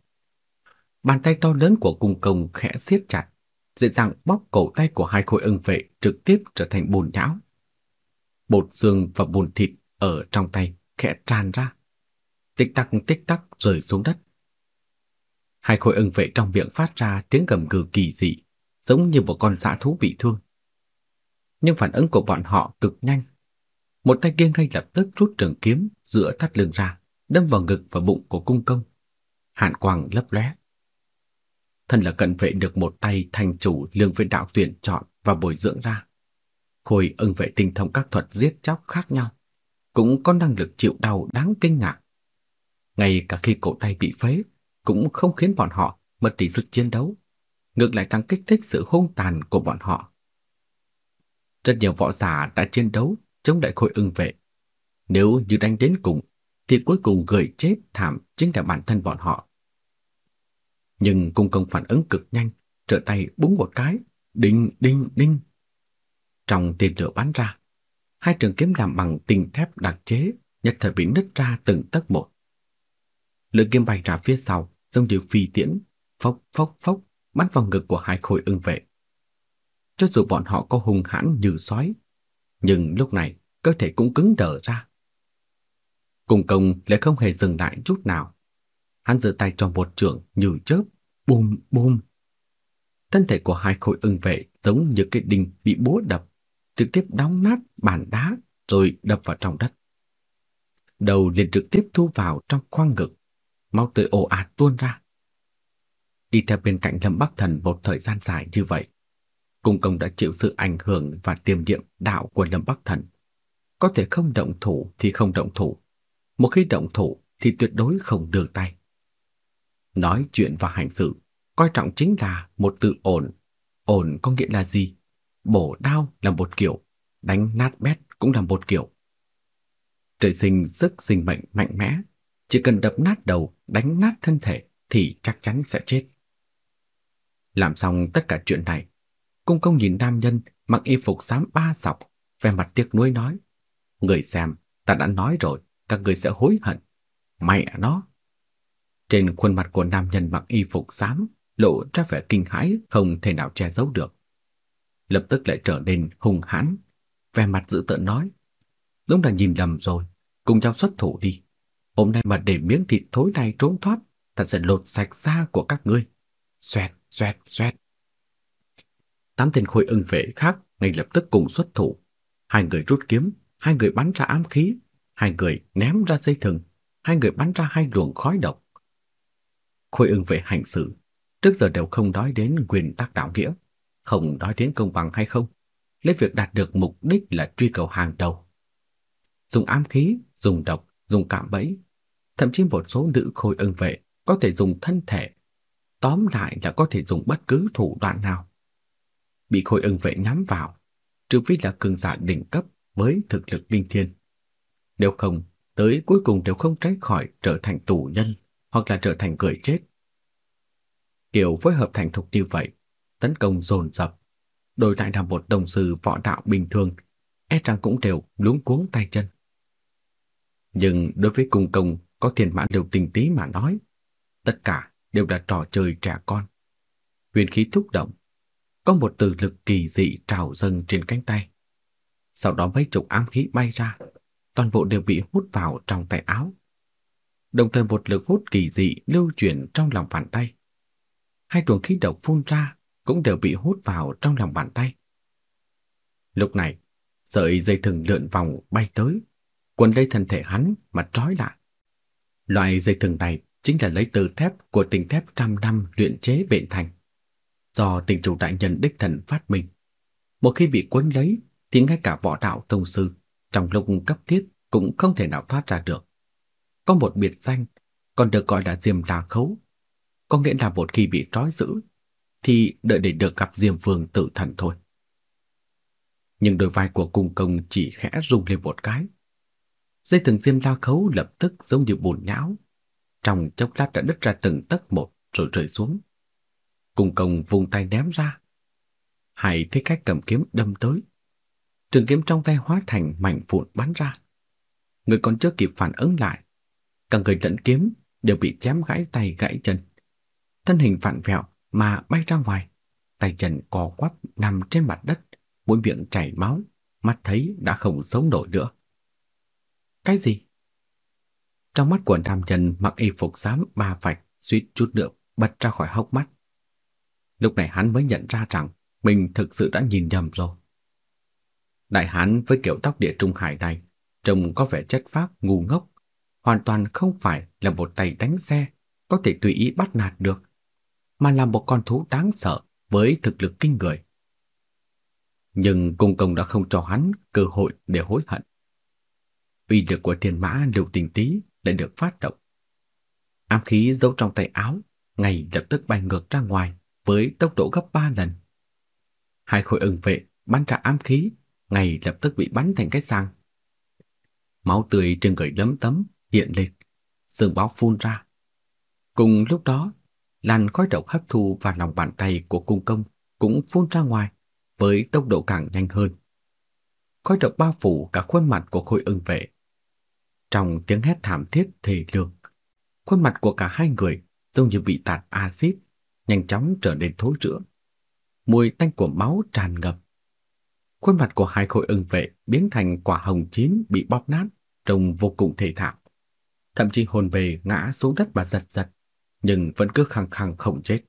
Bàn tay to lớn của cung công khẽ siết chặt, dễ dàng bóc cổ tay của hai khối ưng vệ trực tiếp trở thành bùn nhão. Bột xương và bùn thịt ở trong tay khẽ tràn ra. Tích tắc tích tắc rơi xuống đất. Hai khối ưng vệ trong miệng phát ra tiếng gầm gừ kỳ dị, giống như một con dã thú bị thương. Nhưng phản ứng của bọn họ cực nhanh. Một tay kia ngay lập tức rút trường kiếm giữa thắt lưng ra, đâm vào ngực và bụng của cung công. Hàn quang lấp lóe. Thân là cận vệ được một tay thành chủ lương viện đạo tuyển chọn và bồi dưỡng ra. Khôi ưng vệ tinh thông các thuật giết chóc khác nhau, cũng có năng lực chịu đau đáng kinh ngạc. Ngay cả khi cổ tay bị phế, cũng không khiến bọn họ mất đi sức chiến đấu, ngược lại càng kích thích sự hung tàn của bọn họ. Rất nhiều võ giả đã chiến đấu chống lại khôi ưng vệ. Nếu như đánh đến cùng, thì cuối cùng người chết thảm chính là bản thân bọn họ. Nhưng cung công phản ứng cực nhanh, trợ tay búng một cái, đinh đinh đinh. Trong tiền lửa bắn ra, hai trường kiếm làm bằng tình thép đặc chế nhất thời bị nứt ra từng tấc một. Lưỡi kiếm bay ra phía sau, giống như phi tiễn, phốc phốc phốc bắn vào ngực của hai khối ưng vệ. Cho dù bọn họ có hung hãn như sói, nhưng lúc này cơ thể cũng cứng đờ ra. Cùng công lại không hề dừng lại chút nào. Hắn giơ tay cho một trường như chớp, bùm bùm. Thân thể của hai khối ưng vệ giống như cái đinh bị búa đập, trực tiếp đóng nát bàn đá rồi đập vào trong đất. Đầu liền trực tiếp thu vào trong khoang ngực, máu tươi ồ ạt tuôn ra. Đi theo bên cạnh Lâm Bắc Thần một thời gian dài như vậy, Cung công đã chịu sự ảnh hưởng và tiềm nhiệm đạo của Lâm Bắc Thần. Có thể không động thủ thì không động thủ. Một khi động thủ thì tuyệt đối không đường tay. Nói chuyện và hành sự, coi trọng chính là một từ ổn. Ổn có nghĩa là gì? Bổ đao là một kiểu, đánh nát bét cũng là một kiểu. Trời sinh sức sinh mệnh mạnh mẽ, chỉ cần đập nát đầu, đánh nát thân thể thì chắc chắn sẽ chết. Làm xong tất cả chuyện này, cung công nhìn nam nhân mặc y phục xám ba sọc, vẻ mặt tiếc nuối nói: "Người xem, ta đã nói rồi, các người sẽ hối hận. Mẹ nó." Trên khuôn mặt của nam nhân mặc y phục xám lộ ra vẻ kinh hãi không thể nào che giấu được. Lập tức lại trở nên hung hãn, vẻ mặt dữ tợn nói: "Đúng là nhìn lầm rồi, cùng nhau xuất thủ đi. Hôm nay mà để miếng thịt thối này trốn thoát, ta sẽ lột sạch da của các ngươi." Xoẹt, xoẹt, xoẹt. Tám tên khôi ưng vệ khác ngay lập tức cùng xuất thủ. Hai người rút kiếm, hai người bắn ra ám khí, hai người ném ra dây thừng, hai người bắn ra hai luồng khói độc. Khôi ưng vệ hành xử trước giờ đều không nói đến quyền tác đạo nghĩa, không nói đến công bằng hay không, lấy việc đạt được mục đích là truy cầu hàng đầu. Dùng ám khí, dùng độc, dùng cạm bẫy, thậm chí một số nữ khôi ưng vệ có thể dùng thân thể, tóm lại là có thể dùng bất cứ thủ đoạn nào bị khôi ưng vệ nhắm vào, trừ phi là cường giả đỉnh cấp với thực lực binh thiên. Nếu không, tới cuối cùng đều không tránh khỏi trở thành tù nhân hoặc là trở thành người chết. Kiểu phối hợp thành thục như vậy, tấn công dồn dập, đổi lại là một đồng sư võ đạo bình thường, e rằng cũng đều luống cuống tay chân. Nhưng đối với cung công có thiền mãn liều tình tí mà nói, tất cả đều là trò chơi trẻ con. Huyền khí thúc động, có một từ lực kỳ dị trào dâng trên cánh tay. Sau đó mấy chục ám khí bay ra, toàn bộ đều bị hút vào trong tay áo. Đồng thời một lực hút kỳ dị lưu chuyển trong lòng bàn tay. Hai luồng khí độc phun ra cũng đều bị hút vào trong lòng bàn tay. Lúc này, sợi dây thừng lượn vòng bay tới, quấn lấy thân thể hắn mà trói lại. Loại dây thừng này chính là lấy từ thép của tình thép trăm năm luyện chế bệnh thành do tình chủ đại nhân đích thần phát minh. Một khi bị quấn lấy thì ngay cả võ đạo thông sư trong lúc cấp thiết cũng không thể nào thoát ra được. Có một biệt danh còn được gọi là Diêm La Khấu, có nghĩa là một khi bị trói giữ thì đợi để được gặp Diêm Vương tự thần thôi. Nhưng đôi vai của cung công chỉ khẽ rung lên một cái. Dây thừng Diêm La Khấu lập tức giống như bùn nhão, trong chốc lát đã đứt ra từng tấc một rồi rơi xuống cùng công vùng tay ném ra. Hải thấy cách cầm kiếm đâm tới. Trường kiếm trong tay hóa thành mảnh vụn bắn ra. Người còn chưa kịp phản ứng lại. Cả người lẫn kiếm đều bị chém gãy tay gãy chân. Thân hình vặn vẹo mà bay ra ngoài. Tay chân co quắp nằm trên mặt đất, mũi miệng chảy máu, mắt thấy đã không sống nổi nữa. Cái gì? Trong mắt của nam nhân mặc y phục xám ba vạch suýt chút nữa bật ra khỏi hốc mắt. Lúc này hắn mới nhận ra rằng mình thực sự đã nhìn nhầm rồi. Đại hán với kiểu tóc địa trung hải này trông có vẻ chất phác ngu ngốc, hoàn toàn không phải là một tay đánh xe có thể tùy ý bắt nạt được, mà là một con thú đáng sợ với thực lực kinh người. Nhưng cung công đã không cho hắn cơ hội để hối hận. Uy lực của thiên mã lưu tình tí lại được phát động. Ám khí giấu trong tay áo ngay lập tức bay ngược ra ngoài, với tốc độ gấp 3 lần. Hai khối ưng vệ bắn ra ám khí, ngay lập tức bị bắn thành cái răng. Máu tươi trên người lấm tấm hiện lên, sương báo phun ra. Cùng lúc đó, làn khói độc hấp thu vào lòng bàn tay của cung công cũng phun ra ngoài với tốc độ càng nhanh hơn. Khói độc bao phủ cả khuôn mặt của khối ưng vệ. Trong tiếng hét thảm thiết thề lương, khuôn mặt của cả hai người giống như bị tạt axit nhanh chóng trở nên thối rữa. Mùi tanh của máu tràn ngập. Khuôn mặt của hai khối ưng vệ biến thành quả hồng chín bị bóp nát, trông vô cùng thể thảm. Thậm chí hồn bề ngã xuống đất và giật giật, nhưng vẫn cứ khăng khăng không chết.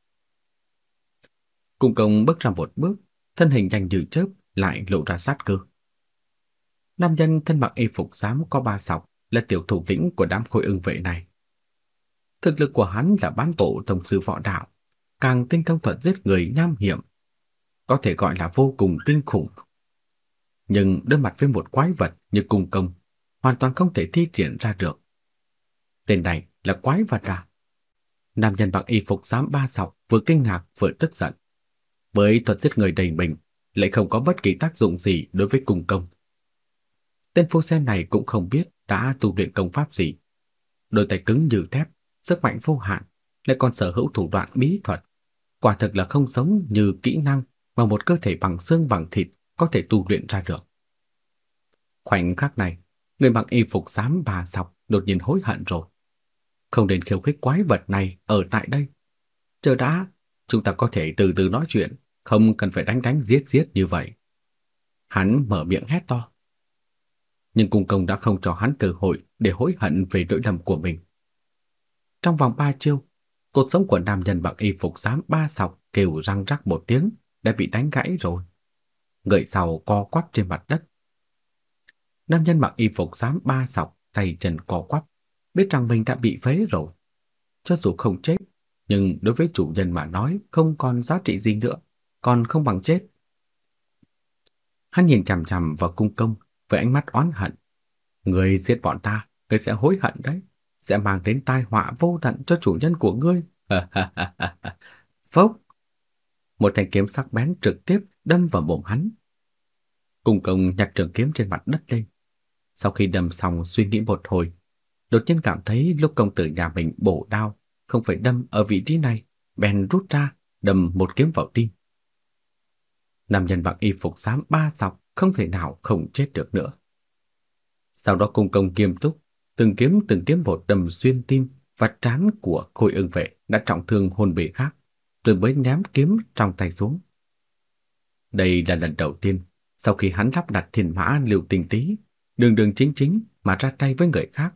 Cung công bước ra một bước, thân hình nhanh như chớp lại lộ ra sát cơ. Nam nhân thân mặc y phục xám có ba sọc là tiểu thủ lĩnh của đám khôi ưng vệ này. Thực lực của hắn là bán bộ tổng sư võ đạo, càng tinh thông thuật giết người nham hiểm, có thể gọi là vô cùng kinh khủng. Nhưng đối mặt với một quái vật như cung công, hoàn toàn không thể thi triển ra được. Tên này là quái vật à? Nam nhân mặc y phục xám ba sọc vừa kinh ngạc vừa tức giận. Với thuật giết người đầy mình, lại không có bất kỳ tác dụng gì đối với cung công. Tên phu xe này cũng không biết đã tu luyện công pháp gì. Đôi tay cứng như thép, sức mạnh vô hạn, lại còn sở hữu thủ đoạn bí thuật. Quả thực là không giống như kỹ năng mà một cơ thể bằng xương bằng thịt có thể tu luyện ra được. Khoảnh khắc này, người mặc y phục xám bà sọc đột nhiên hối hận rồi. Không nên khiêu khích quái vật này ở tại đây. Chờ đã, chúng ta có thể từ từ nói chuyện, không cần phải đánh đánh giết giết như vậy. Hắn mở miệng hét to. Nhưng cung công đã không cho hắn cơ hội để hối hận về lỗi lầm của mình. Trong vòng ba chiêu, cột sống của nam nhân mặc y phục xám ba sọc kêu răng rắc một tiếng đã bị đánh gãy rồi. Người sau co quắp trên mặt đất. Nam nhân mặc y phục xám ba sọc, tay chân co quắp, biết rằng mình đã bị phế rồi. Cho dù không chết, nhưng đối với chủ nhân mà nói không còn giá trị gì nữa, còn không bằng chết. Hắn nhìn chằm chằm vào cung công với ánh mắt oán hận. Người giết bọn ta, người sẽ hối hận đấy, sẽ mang đến tai họa vô tận cho chủ nhân của ngươi. <laughs> Phốc! Một thanh kiếm sắc bén trực tiếp đâm vào bụng hắn. Cung công nhặt trường kiếm trên mặt đất lên. Sau khi đâm xong suy nghĩ một hồi, đột nhiên cảm thấy lúc công tử nhà mình bổ đao không phải đâm ở vị trí này, bèn rút ra, đâm một kiếm vào tim. Nam nhân mặc y phục xám ba dọc không thể nào không chết được nữa. Sau đó cung công kiêm túc, từng kiếm từng kiếm một đâm xuyên tim và trán của khôi ưng vệ đã trọng thương hồn bể khác, rồi mới ném kiếm trong tay xuống. Đây là lần đầu tiên sau khi hắn lắp đặt thiên mã liều tình tí, đường đường chính chính mà ra tay với người khác.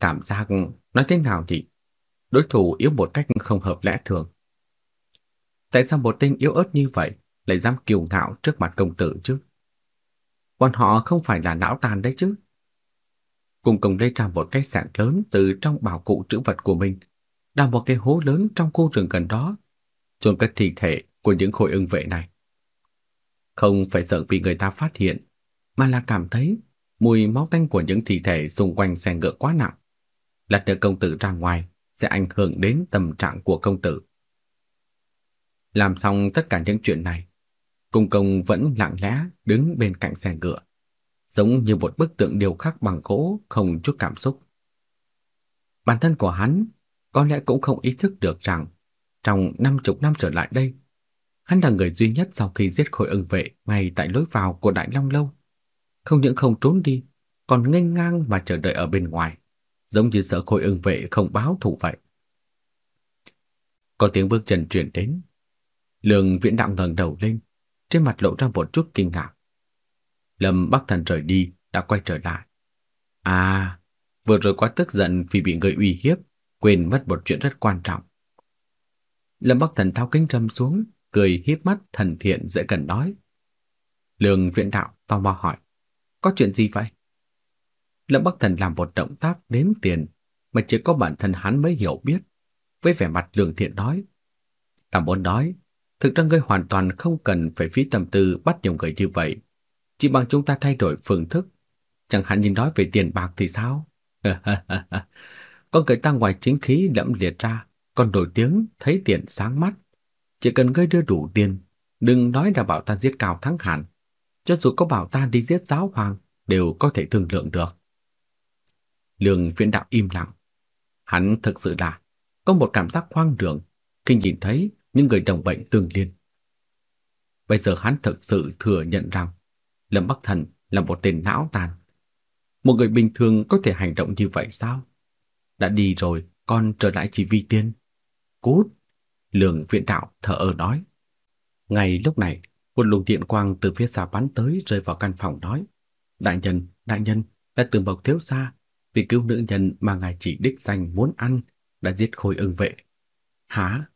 Cảm giác nói thế nào nhỉ? Đối thủ yếu một cách không hợp lẽ thường. Tại sao một tên yếu ớt như vậy lại dám kiêu ngạo trước mặt công tử chứ? Bọn họ không phải là não tàn đấy chứ? Cùng cùng lấy ra một cái sạn lớn từ trong bảo cụ trữ vật của mình, đào một cái hố lớn trong khu rừng gần đó, chôn cất thi thể của những khối ưng vệ này. Không phải sợ bị người ta phát hiện, mà là cảm thấy mùi máu tanh của những thi thể xung quanh xe ngựa quá nặng. Lật được công tử ra ngoài sẽ ảnh hưởng đến tâm trạng của công tử. Làm xong tất cả những chuyện này, Cung công vẫn lặng lẽ đứng bên cạnh xe ngựa, giống như một bức tượng điêu khắc bằng gỗ không chút cảm xúc. Bản thân của hắn có lẽ cũng không ý thức được rằng trong năm chục năm trở lại đây, hắn là người duy nhất sau khi giết khối ưng vệ ngay tại lối vào của Đại Long Lâu. Không những không trốn đi, còn nghênh ngang mà chờ đợi ở bên ngoài, giống như sợ khối ưng vệ không báo thù vậy. Có tiếng bước chân truyền đến. Lương Viễn Đạo ngẩng đầu lên, trên mặt lộ ra một chút kinh ngạc. Lâm Bắc Thần rời đi, đã quay trở lại. À, vừa rồi quá tức giận vì bị người uy hiếp, quên mất một chuyện rất quan trọng. Lâm Bắc Thần tháo kính râm xuống, cười hiếp mắt thần thiện dễ cần nói. Lương viện đạo tò mò hỏi, có chuyện gì vậy? Lâm Bắc Thần làm một động tác đếm tiền mà chỉ có bản thân hắn mới hiểu biết. Với vẻ mặt lương thiện nói, ta muốn nói, Thực ra ngươi hoàn toàn không cần phải phí tâm tư bắt nhiều người như vậy. Chỉ bằng chúng ta thay đổi phương thức. Chẳng hạn như nói về tiền bạc thì sao? <laughs> con người ta ngoài chính khí lẫm liệt ra, còn nổi tiếng thấy tiền sáng mắt. Chỉ cần ngươi đưa đủ tiền, đừng nói là bảo ta giết cao thắng hẳn Cho dù có bảo ta đi giết giáo hoàng, đều có thể thương lượng được. Lương viễn đạo im lặng. Hắn thực sự là có một cảm giác hoang đường khi nhìn thấy những người đồng bệnh tương liên. Bây giờ hắn thực sự thừa nhận rằng Lâm Bắc Thần là một tên não tàn. Một người bình thường có thể hành động như vậy sao? Đã đi rồi, còn trở lại chỉ vì tiền. Cút! Lường viện đạo thở ơ nói. Ngay lúc này, một luồng điện quang từ phía xa bắn tới rơi vào căn phòng nói. Đại nhân, đại nhân, đã từng bọc thiếu xa, vì cứu nữ nhân mà ngài chỉ đích danh muốn ăn, đã giết khôi ưng vệ. Hả?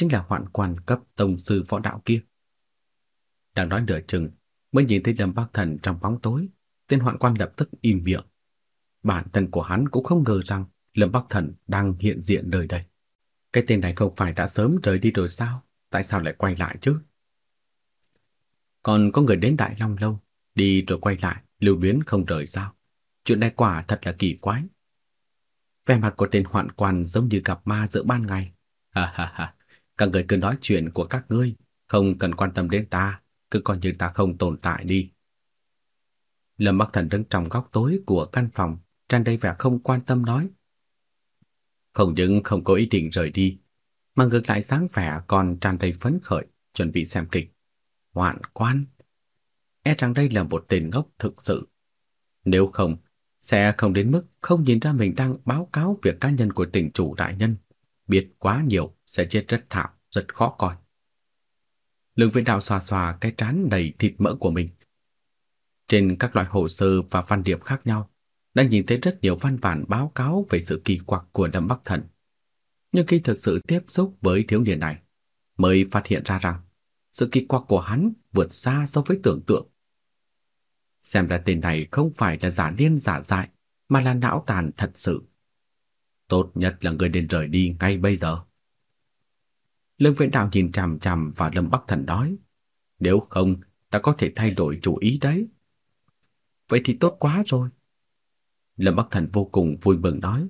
chính là hoạn quan cấp tông sư võ đạo kia. Đang nói nửa chừng, mới nhìn thấy Lâm Bắc Thần trong bóng tối, tên hoạn quan lập tức im miệng. Bản thân của hắn cũng không ngờ rằng Lâm Bắc Thần đang hiện diện nơi đây. Cái tên này không phải đã sớm rời đi rồi sao? Tại sao lại quay lại chứ? Còn có người đến Đại Long lâu, đi rồi quay lại, lưu biến không rời sao? Chuyện này quả thật là kỳ quái. Vẻ mặt của tên hoạn quan giống như gặp ma giữa ban ngày. Ha ha ha, các người cứ nói chuyện của các ngươi, không cần quan tâm đến ta, cứ coi như ta không tồn tại đi. Lâm Bắc Thần đứng trong góc tối của căn phòng, tràn đầy vẻ không quan tâm nói. Không những không có ý định rời đi, mà ngược lại sáng vẻ còn tràn đầy phấn khởi, chuẩn bị xem kịch. Hoạn quan! E rằng đây là một tên ngốc thực sự. Nếu không, sẽ không đến mức không nhìn ra mình đang báo cáo việc cá nhân của tỉnh chủ đại nhân. Biết quá nhiều sẽ chết rất thảm, rất khó coi. Lương Viễn Đạo xòa xòa cái trán đầy thịt mỡ của mình. Trên các loại hồ sơ và văn điệp khác nhau, đã nhìn thấy rất nhiều văn bản báo cáo về sự kỳ quặc của Lâm Bắc Thần. Nhưng khi thực sự tiếp xúc với thiếu niên này, mới phát hiện ra rằng sự kỳ quặc của hắn vượt xa so với tưởng tượng. Xem ra tên này không phải là giả điên giả dại, mà là não tàn thật sự. Tốt nhất là người nên rời đi ngay bây giờ lâm Viễn Đạo nhìn chằm chằm vào Lâm Bắc Thần nói, nếu không, ta có thể thay đổi chủ ý đấy. Vậy thì tốt quá rồi. Lâm Bắc Thần vô cùng vui mừng nói,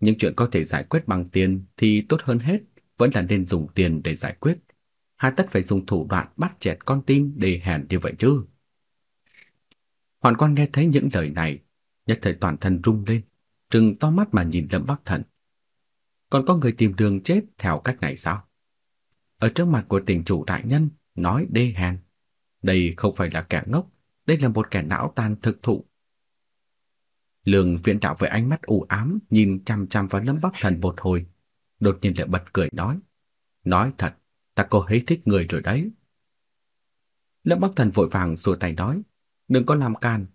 những chuyện có thể giải quyết bằng tiền thì tốt hơn hết, vẫn là nên dùng tiền để giải quyết. Hà tất phải dùng thủ đoạn bắt chẹt con tin để hèn như vậy chứ. Hoàn quan nghe thấy những lời này, nhất thời toàn thân rung lên, trừng to mắt mà nhìn Lâm Bắc Thần. Còn có người tìm đường chết theo cách này sao? Ở trước mặt của tỉnh chủ đại nhân, nói đê hèn. Đây không phải là kẻ ngốc, đây là một kẻ não tàn thực thụ. Lương viện đạo với ánh mắt u ám nhìn chăm chăm vào Lâm Bắc Thần một hồi, đột nhiên lại bật cười nói. Nói thật, ta có hế thích người rồi đấy. Lâm Bắc Thần vội vàng xua tay nói, đừng có làm can.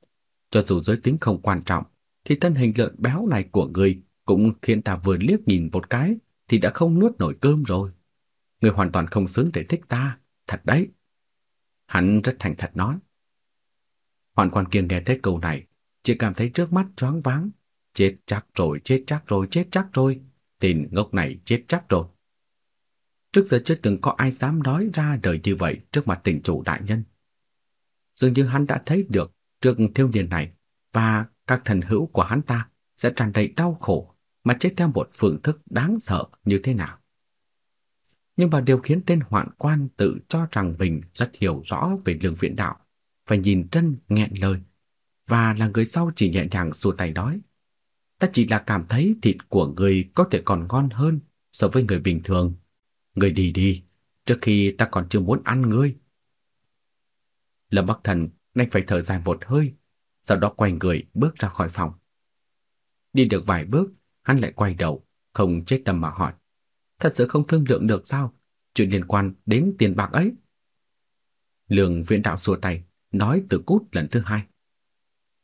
Cho dù giới tính không quan trọng, thì thân hình lợn béo này của người cũng khiến ta vừa liếc nhìn một cái thì đã không nuốt nổi cơm rồi. Người hoàn toàn không xứng để thích ta, thật đấy. Hắn rất thành thật nói. Hoàn quan kiên nghe thấy câu này, chỉ cảm thấy trước mắt choáng váng. Chết chắc rồi, chết chắc rồi, chết chắc rồi. Tên ngốc này chết chắc rồi. Trước giờ chưa từng có ai dám nói ra đời như vậy trước mặt tỉnh chủ đại nhân. Dường như hắn đã thấy được trước thiêu niên này và các thần hữu của hắn ta sẽ tràn đầy đau khổ mà chết theo một phương thức đáng sợ như thế nào. Nhưng mà điều khiến tên hoạn quan tự cho rằng mình rất hiểu rõ về lương viện đạo, phải nhìn chân nghẹn lời, và là người sau chỉ nhẹ nhàng xua tay nói. Ta chỉ là cảm thấy thịt của người có thể còn ngon hơn so với người bình thường. Người đi đi, trước khi ta còn chưa muốn ăn ngươi. Lâm Bắc Thần đành phải thở dài một hơi, sau đó quay người bước ra khỏi phòng. Đi được vài bước, hắn lại quay đầu, không chết tâm mà hỏi. Thật sự không thương lượng được sao? Chuyện liên quan đến tiền bạc ấy. Lương viện đạo xua tay, nói từ cút lần thứ hai.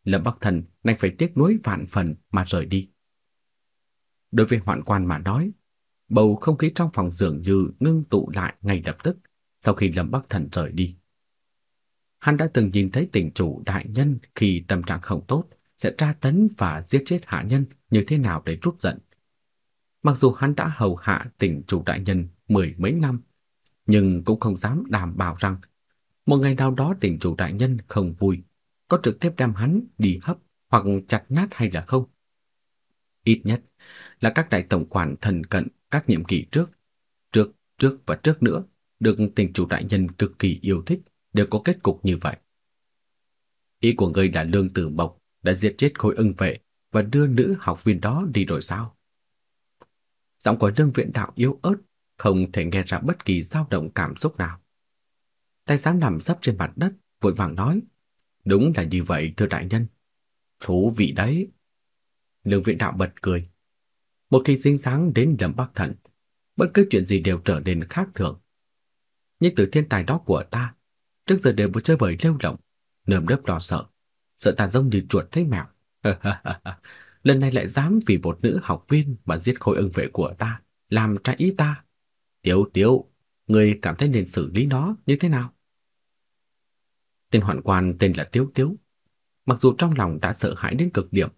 Lâm Bắc Thần đành phải tiếc nuối vạn phần mà rời đi. Đối với hoạn quan mà nói, bầu không khí trong phòng dường như ngưng tụ lại ngay lập tức sau khi Lâm Bắc Thần rời đi. Hắn đã từng nhìn thấy tỉnh chủ đại nhân khi tâm trạng không tốt sẽ tra tấn và giết chết hạ nhân như thế nào để rút giận. Mặc dù hắn đã hầu hạ tỉnh chủ đại nhân mười mấy năm, nhưng cũng không dám đảm bảo rằng một ngày nào đó tỉnh chủ đại nhân không vui, có trực tiếp đem hắn đi hấp hoặc chặt nát hay là không. Ít nhất là các đại tổng quản thần cận các nhiệm kỳ trước, trước, trước và trước nữa được tỉnh chủ đại nhân cực kỳ yêu thích đều có kết cục như vậy. Ý của ngươi là Lương Tử Mộc đã giết chết khối ưng vệ và đưa nữ học viên đó đi rồi sao? Giọng của Lương Viện Đạo yếu ớt, không thể nghe ra bất kỳ dao động cảm xúc nào. Tay giám nằm sấp trên mặt đất, vội vàng nói, đúng là như vậy thưa đại nhân. Thú vị đấy. Lương Viện Đạo bật cười. Một khi dính dáng đến Lâm Bắc Thần, bất cứ chuyện gì đều trở nên khác thường. Nhưng từ thiên tài đó của ta, trước giờ đều chơi bời lêu lỏng, nơm nớp lo sợ, sợ ta giống như chuột thấy mèo. <laughs> Lần này lại dám vì một nữ học viên mà giết khối ưng vệ của ta, làm trái ý ta. Tiểu tiểu, người cảm thấy nên xử lý nó như thế nào? Tên hoạn quan tên là Tiếu Tiếu. Mặc dù trong lòng đã sợ hãi đến cực điểm,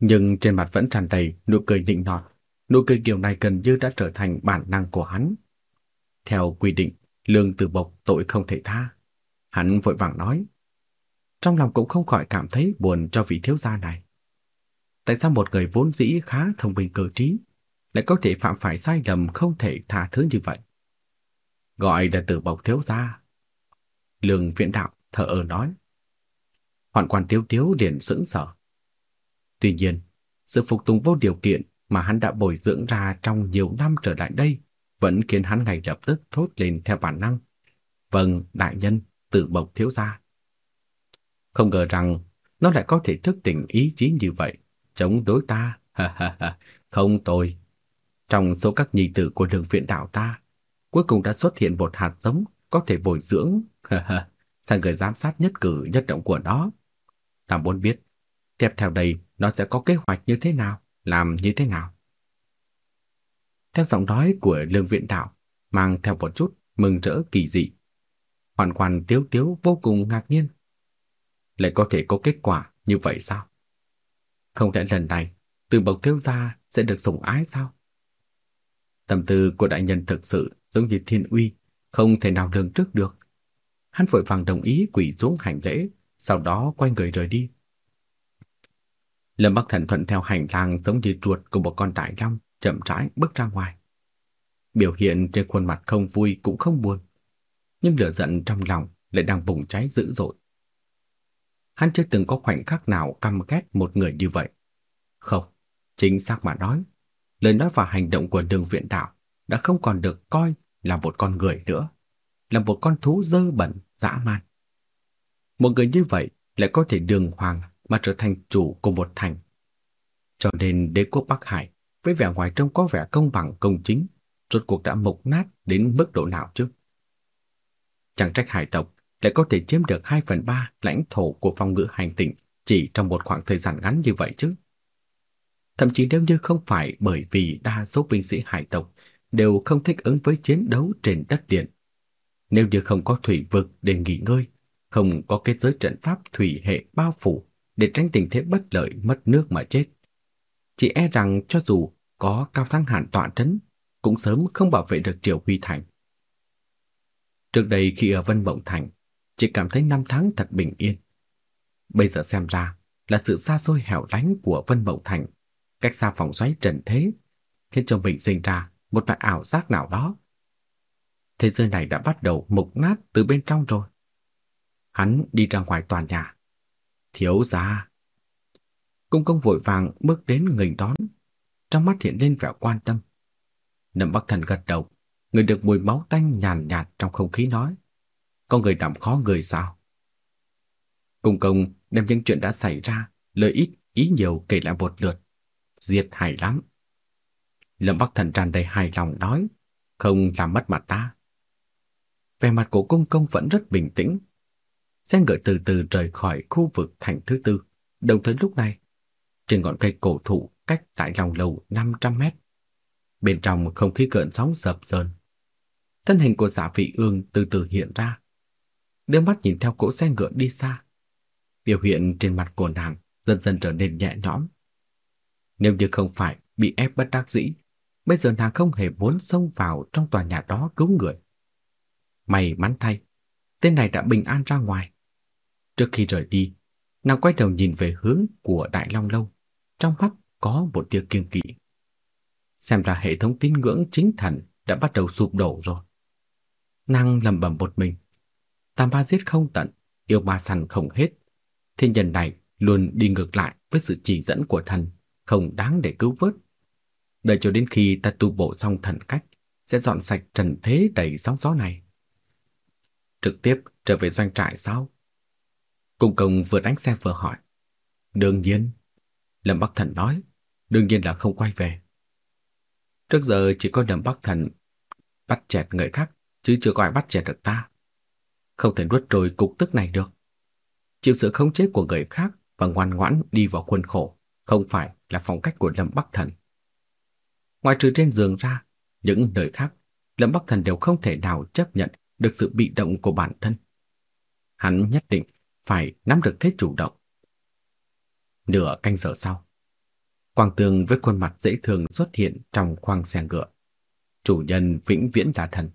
nhưng trên mặt vẫn tràn đầy nụ cười nịnh nọt. Nụ cười kiểu này gần như đã trở thành bản năng của hắn. Theo quy định, lương từ bộc tội không thể tha. Hắn vội vàng nói. Trong lòng cũng không khỏi cảm thấy buồn cho vị thiếu gia này. Tại sao một người vốn dĩ khá thông minh cơ trí lại có thể phạm phải sai lầm không thể tha thứ như vậy? Gọi là tử bộc thiếu gia. Lương viện đạo thở ơ nói. Hoạn quan tiếu tiếu liền sững sờ. Tuy nhiên, sự phục tùng vô điều kiện mà hắn đã bồi dưỡng ra trong nhiều năm trở lại đây vẫn khiến hắn ngay lập tức thốt lên theo bản năng. Vâng, đại nhân, tử bộc thiếu gia. Không ngờ rằng nó lại có thể thức tỉnh ý chí như vậy, chống đối ta, không tồi. Trong số các nhi tử của đường viện đạo ta, cuối cùng đã xuất hiện một hạt giống có thể bồi dưỡng, ha ha, sang người giám sát nhất cử nhất động của nó. Ta muốn biết, tiếp theo đây nó sẽ có kế hoạch như thế nào, làm như thế nào. Theo giọng nói của lương viện đạo, mang theo một chút mừng rỡ kỳ dị. Hoàn quan tiếu tiếu vô cùng ngạc nhiên. Lại có thể có kết quả như vậy sao? Không thể lần này, từ bậc thiếu gia sẽ được sủng ái sao? Tâm tư của đại nhân thực sự giống như thiên uy, không thể nào lường trước được. Hắn vội vàng đồng ý quỳ xuống hành lễ, sau đó quay người rời đi. Lâm Bắc Thần thuận theo hành lang giống như chuột của một con đại long, chậm rãi bước ra ngoài. Biểu hiện trên khuôn mặt không vui cũng không buồn, nhưng lửa giận trong lòng lại đang bùng cháy dữ dội. Hắn chưa từng có khoảnh khắc nào căm ghét một người như vậy. Không, chính xác mà nói, lời nói và hành động của đường viện đạo đã không còn được coi là một con người nữa, là một con thú dơ bẩn, dã man. Một người như vậy lại có thể đường hoàng mà trở thành chủ của một thành. Cho nên đế quốc Bắc Hải với vẻ ngoài trông có vẻ công bằng công chính, rốt cuộc đã mục nát đến mức độ nào chứ? Chẳng trách hải tộc lại có thể chiếm được 2 phần 3 lãnh thổ của phong ngữ hành tinh chỉ trong một khoảng thời gian ngắn như vậy chứ. Thậm chí nếu như không phải bởi vì đa số binh sĩ hải tộc đều không thích ứng với chiến đấu trên đất liền. Nếu như không có thủy vực để nghỉ ngơi, không có kết giới trận pháp thủy hệ bao phủ để tránh tình thế bất lợi mất nước mà chết, chỉ e rằng cho dù có cao thắng hạn tọa trấn, cũng sớm không bảo vệ được Triều Huy Thành. Trước đây khi ở Vân Mộng Thành, chỉ cảm thấy năm tháng thật bình yên. Bây giờ xem ra là sự xa xôi hẻo lánh của Vân Mộng Thành, cách xa phòng xoáy trần thế, khiến cho mình sinh ra một loại ảo giác nào đó. Thế giới này đã bắt đầu mục nát từ bên trong rồi. Hắn đi ra ngoài tòa nhà. Thiếu gia. Cung công vội vàng bước đến nghênh đón, trong mắt hiện lên vẻ quan tâm. Nậm Bắc Thần gật đầu, người được mùi máu tanh nhàn nhạt trong không khí nói: "Có người làm khó người sao?" Cung công đem những chuyện đã xảy ra, lời ít ý nhiều kể lại một lượt. Diệt hay lắm. Lâm Bắc Thần tràn đầy hài lòng nói, không làm mất mặt ta. Vẻ mặt của cung công vẫn rất bình tĩnh. Xe ngựa từ từ rời khỏi khu vực thành thứ tư, đồng thời lúc này, trên ngọn cây cổ thụ cách đại lòng lầu 500 mét. Bên trong không khí cợn sóng dập dờn. Thân hình của giả vị ương từ từ hiện ra. Đưa mắt nhìn theo cỗ xe ngựa đi xa. Biểu hiện trên mặt của nàng dần dần trở nên nhẹ nhõm. Nếu như không phải bị ép bất đắc dĩ, bây giờ nàng không hề muốn xông vào trong tòa nhà đó cứu người. May mắn thay, tên này đã bình an ra ngoài. Trước khi rời đi, nàng quay đầu nhìn về hướng của Đại Long Lâu, trong mắt có một tia kiêng kỵ. Xem ra hệ thống tín ngưỡng chính thần đã bắt đầu sụp đổ rồi. Nàng lầm bầm một mình. Tam ba giết không tận, yêu ma săn không hết. Thiên nhân này luôn đi ngược lại với sự chỉ dẫn của thần, không đáng để cứu vớt. Đợi cho đến khi ta tu bộ xong thần cách, sẽ dọn sạch trần thế đầy sóng gió này. Trực tiếp trở về doanh trại sao? Cung công vừa đánh xe vừa hỏi. Đương nhiên. Lâm Bắc Thần nói. Đương nhiên là không quay về. Trước giờ chỉ có Lâm Bắc Thần bắt chẹt người khác, chứ chưa có ai bắt chẹt được ta. Không thể nuốt trôi cục tức này được. Chịu sự khống chế của người khác và ngoan ngoãn đi vào khuôn khổ, không phải là phong cách của Lâm Bắc Thần. Ngoài trừ trên giường ra, những nơi khác, Lâm Bắc Thần đều không thể nào chấp nhận được sự bị động của bản thân. Hắn nhất định phải nắm được thế chủ động. Nửa canh giờ sau, Quang Tường với khuôn mặt dễ thương xuất hiện trong khoang xe ngựa. Chủ nhân vĩnh viễn là thần.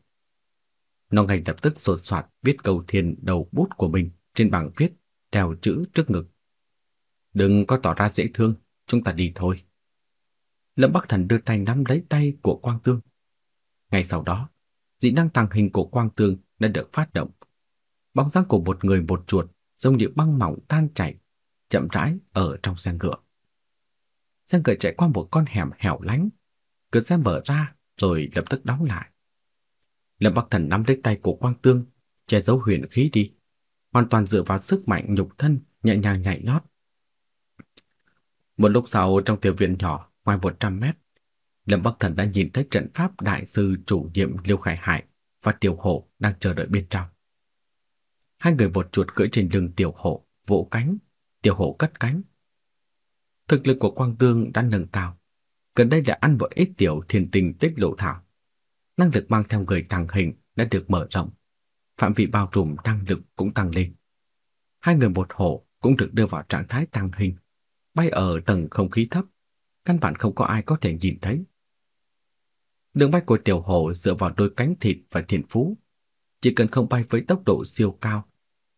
Nó ngay lập tức sột soạt viết câu thiền đầu bút của mình trên bảng viết, treo chữ trước ngực. Đừng có tỏ ra dễ thương, chúng ta đi thôi. Lâm Bắc Thần đưa tay nắm lấy tay của Quang Tương. Ngay sau đó, dị năng tàng hình của Quang Tương đã được phát động. Bóng dáng của một người một chuột giống như băng mỏng tan chảy, chậm rãi ở trong xe ngựa. Xe ngựa chạy qua một con hẻm hẻo lánh, cửa xe mở ra rồi lập tức đóng lại. Lâm Bắc Thần nắm lấy tay của Quang Tương, che giấu huyền khí đi, hoàn toàn dựa vào sức mạnh nhục thân nhẹ nhàng nhảy nhót. Một lúc sau trong tiểu viện nhỏ ngoài 100 mét, Lâm Bắc Thần đã nhìn thấy trận pháp đại sư chủ nhiệm Liêu Khải Hải và Tiểu Hổ đang chờ đợi bên trong. Hai người một chuột cưỡi trên lưng Tiểu Hổ, vỗ cánh, Tiểu Hổ cất cánh. Thực lực của Quang Tương đã nâng cao. Gần đây đã ăn một ít tiểu thiên tình tích lộ thảo. Năng lực mang theo người tăng hình đã được mở rộng. Phạm vị bao trùm năng lực cũng tăng lên. Hai người một hộ cũng được đưa vào trạng thái tăng hình, bay ở tầng không khí thấp, căn bản không có ai có thể nhìn thấy. Đường bay của tiểu hổ dựa vào đôi cánh thịt và thiện phú. Chỉ cần không bay với tốc độ siêu cao,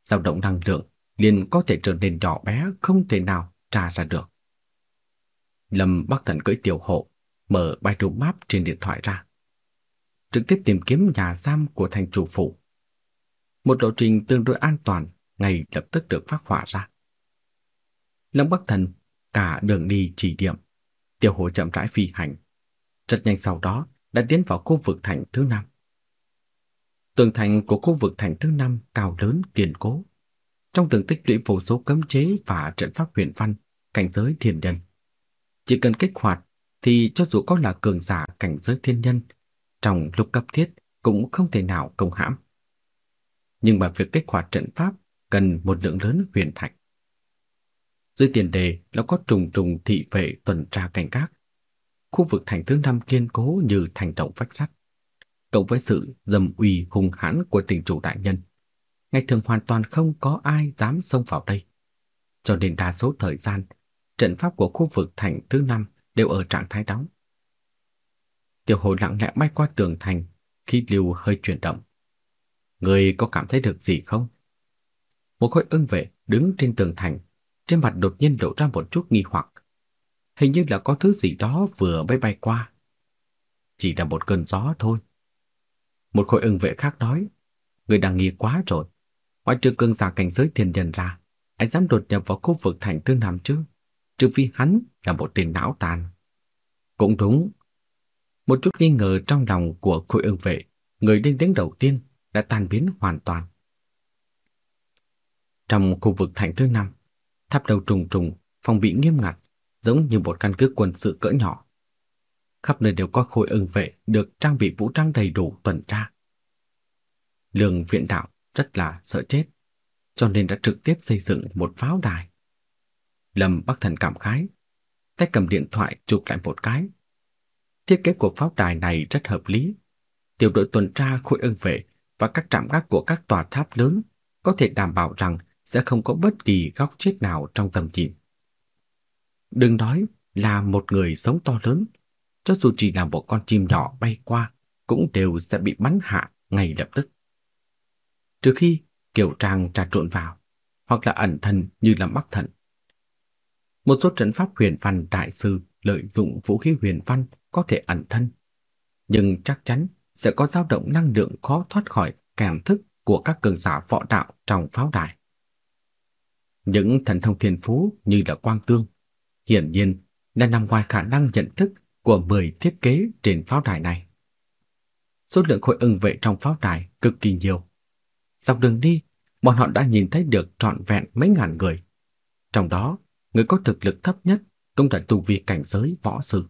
dao động năng lượng liền có thể trở nên nhỏ bé không thể nào tra ra được. Lâm Bắc Thần cưỡi tiểu hộ mở Baidu Map trên điện thoại ra. Trực tiếp tìm kiếm nhà giam của thành chủ phủ. Một lộ trình tương đối an toàn ngay lập tức được phát họa ra. Lâm Bắc Thần cả đường đi chỉ điểm, tiểu hồ chậm rãi phi hành. Rất nhanh sau đó đã tiến vào khu vực thành thứ năm. Tường thành của khu vực thành thứ năm cao lớn kiên cố. Trong tường tích lũy vô số cấm chế và trận pháp huyền văn, cảnh giới thiên nhân. Chỉ cần kích hoạt thì cho dù có là cường giả cảnh giới thiên nhân, trong lúc cấp thiết cũng không thể nào công hãm. Nhưng mà việc kích hoạt trận pháp cần một lượng lớn huyền thạch. Dưới tiền đề là có trùng trùng thị vệ tuần tra cảnh gác. Khu vực thành thứ năm kiên cố như thành động vách sắt. Cộng với sự dầm uy hung hãn của tỉnh chủ đại nhân, ngày thường hoàn toàn không có ai dám xông vào đây. Cho nên đa số thời gian, trận pháp của khu vực thành thứ năm đều ở trạng thái đóng. Tiểu hồ lặng lẽ bay qua tường thành, khi lưu hơi chuyển động. Người có cảm thấy được gì không? Một khối ưng vệ đứng trên tường thành, trên mặt đột nhiên lộ ra một chút nghi hoặc. Hình như là có thứ gì đó vừa mới bay qua. Chỉ là một cơn gió thôi. Một khối ưng vệ khác nói, người đang nghi quá rồi. Ngoài trừ cương giả cảnh giới thiên nhân ra, anh dám đột nhập vào khu vực thành tương nam chứ? Trừ phi hắn là một tiền não tàn. Cũng đúng. Một chút nghi ngờ trong lòng của khối ưng vệ, người lên tiếng đầu tiên đã tan biến hoàn toàn. Trong khu vực thành thứ năm, tháp đầu trùng trùng, phòng bị nghiêm ngặt, giống như một căn cứ quân sự cỡ nhỏ. Khắp nơi đều có khối ưng vệ được trang bị vũ trang đầy đủ tuần tra. Lương viện đạo rất là sợ chết, cho nên đã trực tiếp xây dựng một pháo đài. Lâm Bắc Thần cảm khái, tay cầm điện thoại chụp lại một cái. Thiết kế của pháo đài này rất hợp lý. Tiểu đội tuần tra khối ưng vệ và các trạm gác của các tòa tháp lớn có thể đảm bảo rằng sẽ không có bất kỳ góc chết nào trong tầm nhìn. Đừng nói là một người sống to lớn, cho dù chỉ là một con chim nhỏ bay qua, cũng đều sẽ bị bắn hạ ngay lập tức. Trừ khi kiểu trang trà trộn vào, hoặc là ẩn thân như là mắc thận. Một số trận pháp huyền văn đại sư lợi dụng vũ khí huyền văn có thể ẩn thân, nhưng chắc chắn sẽ có dao động năng lượng khó thoát khỏi cảm thức của các cường giả võ đạo trong pháo đài. Những thần thông thiên phú như là quang tương, hiển nhiên đã nằm ngoài khả năng nhận thức của 10 thiết kế trên pháo đài này. Số lượng khối ưng vệ trong pháo đài cực kỳ nhiều. Dọc đường đi, bọn họ đã nhìn thấy được trọn vẹn mấy ngàn người. Trong đó, người có thực lực thấp nhất cũng đã tu vi cảnh giới võ sư.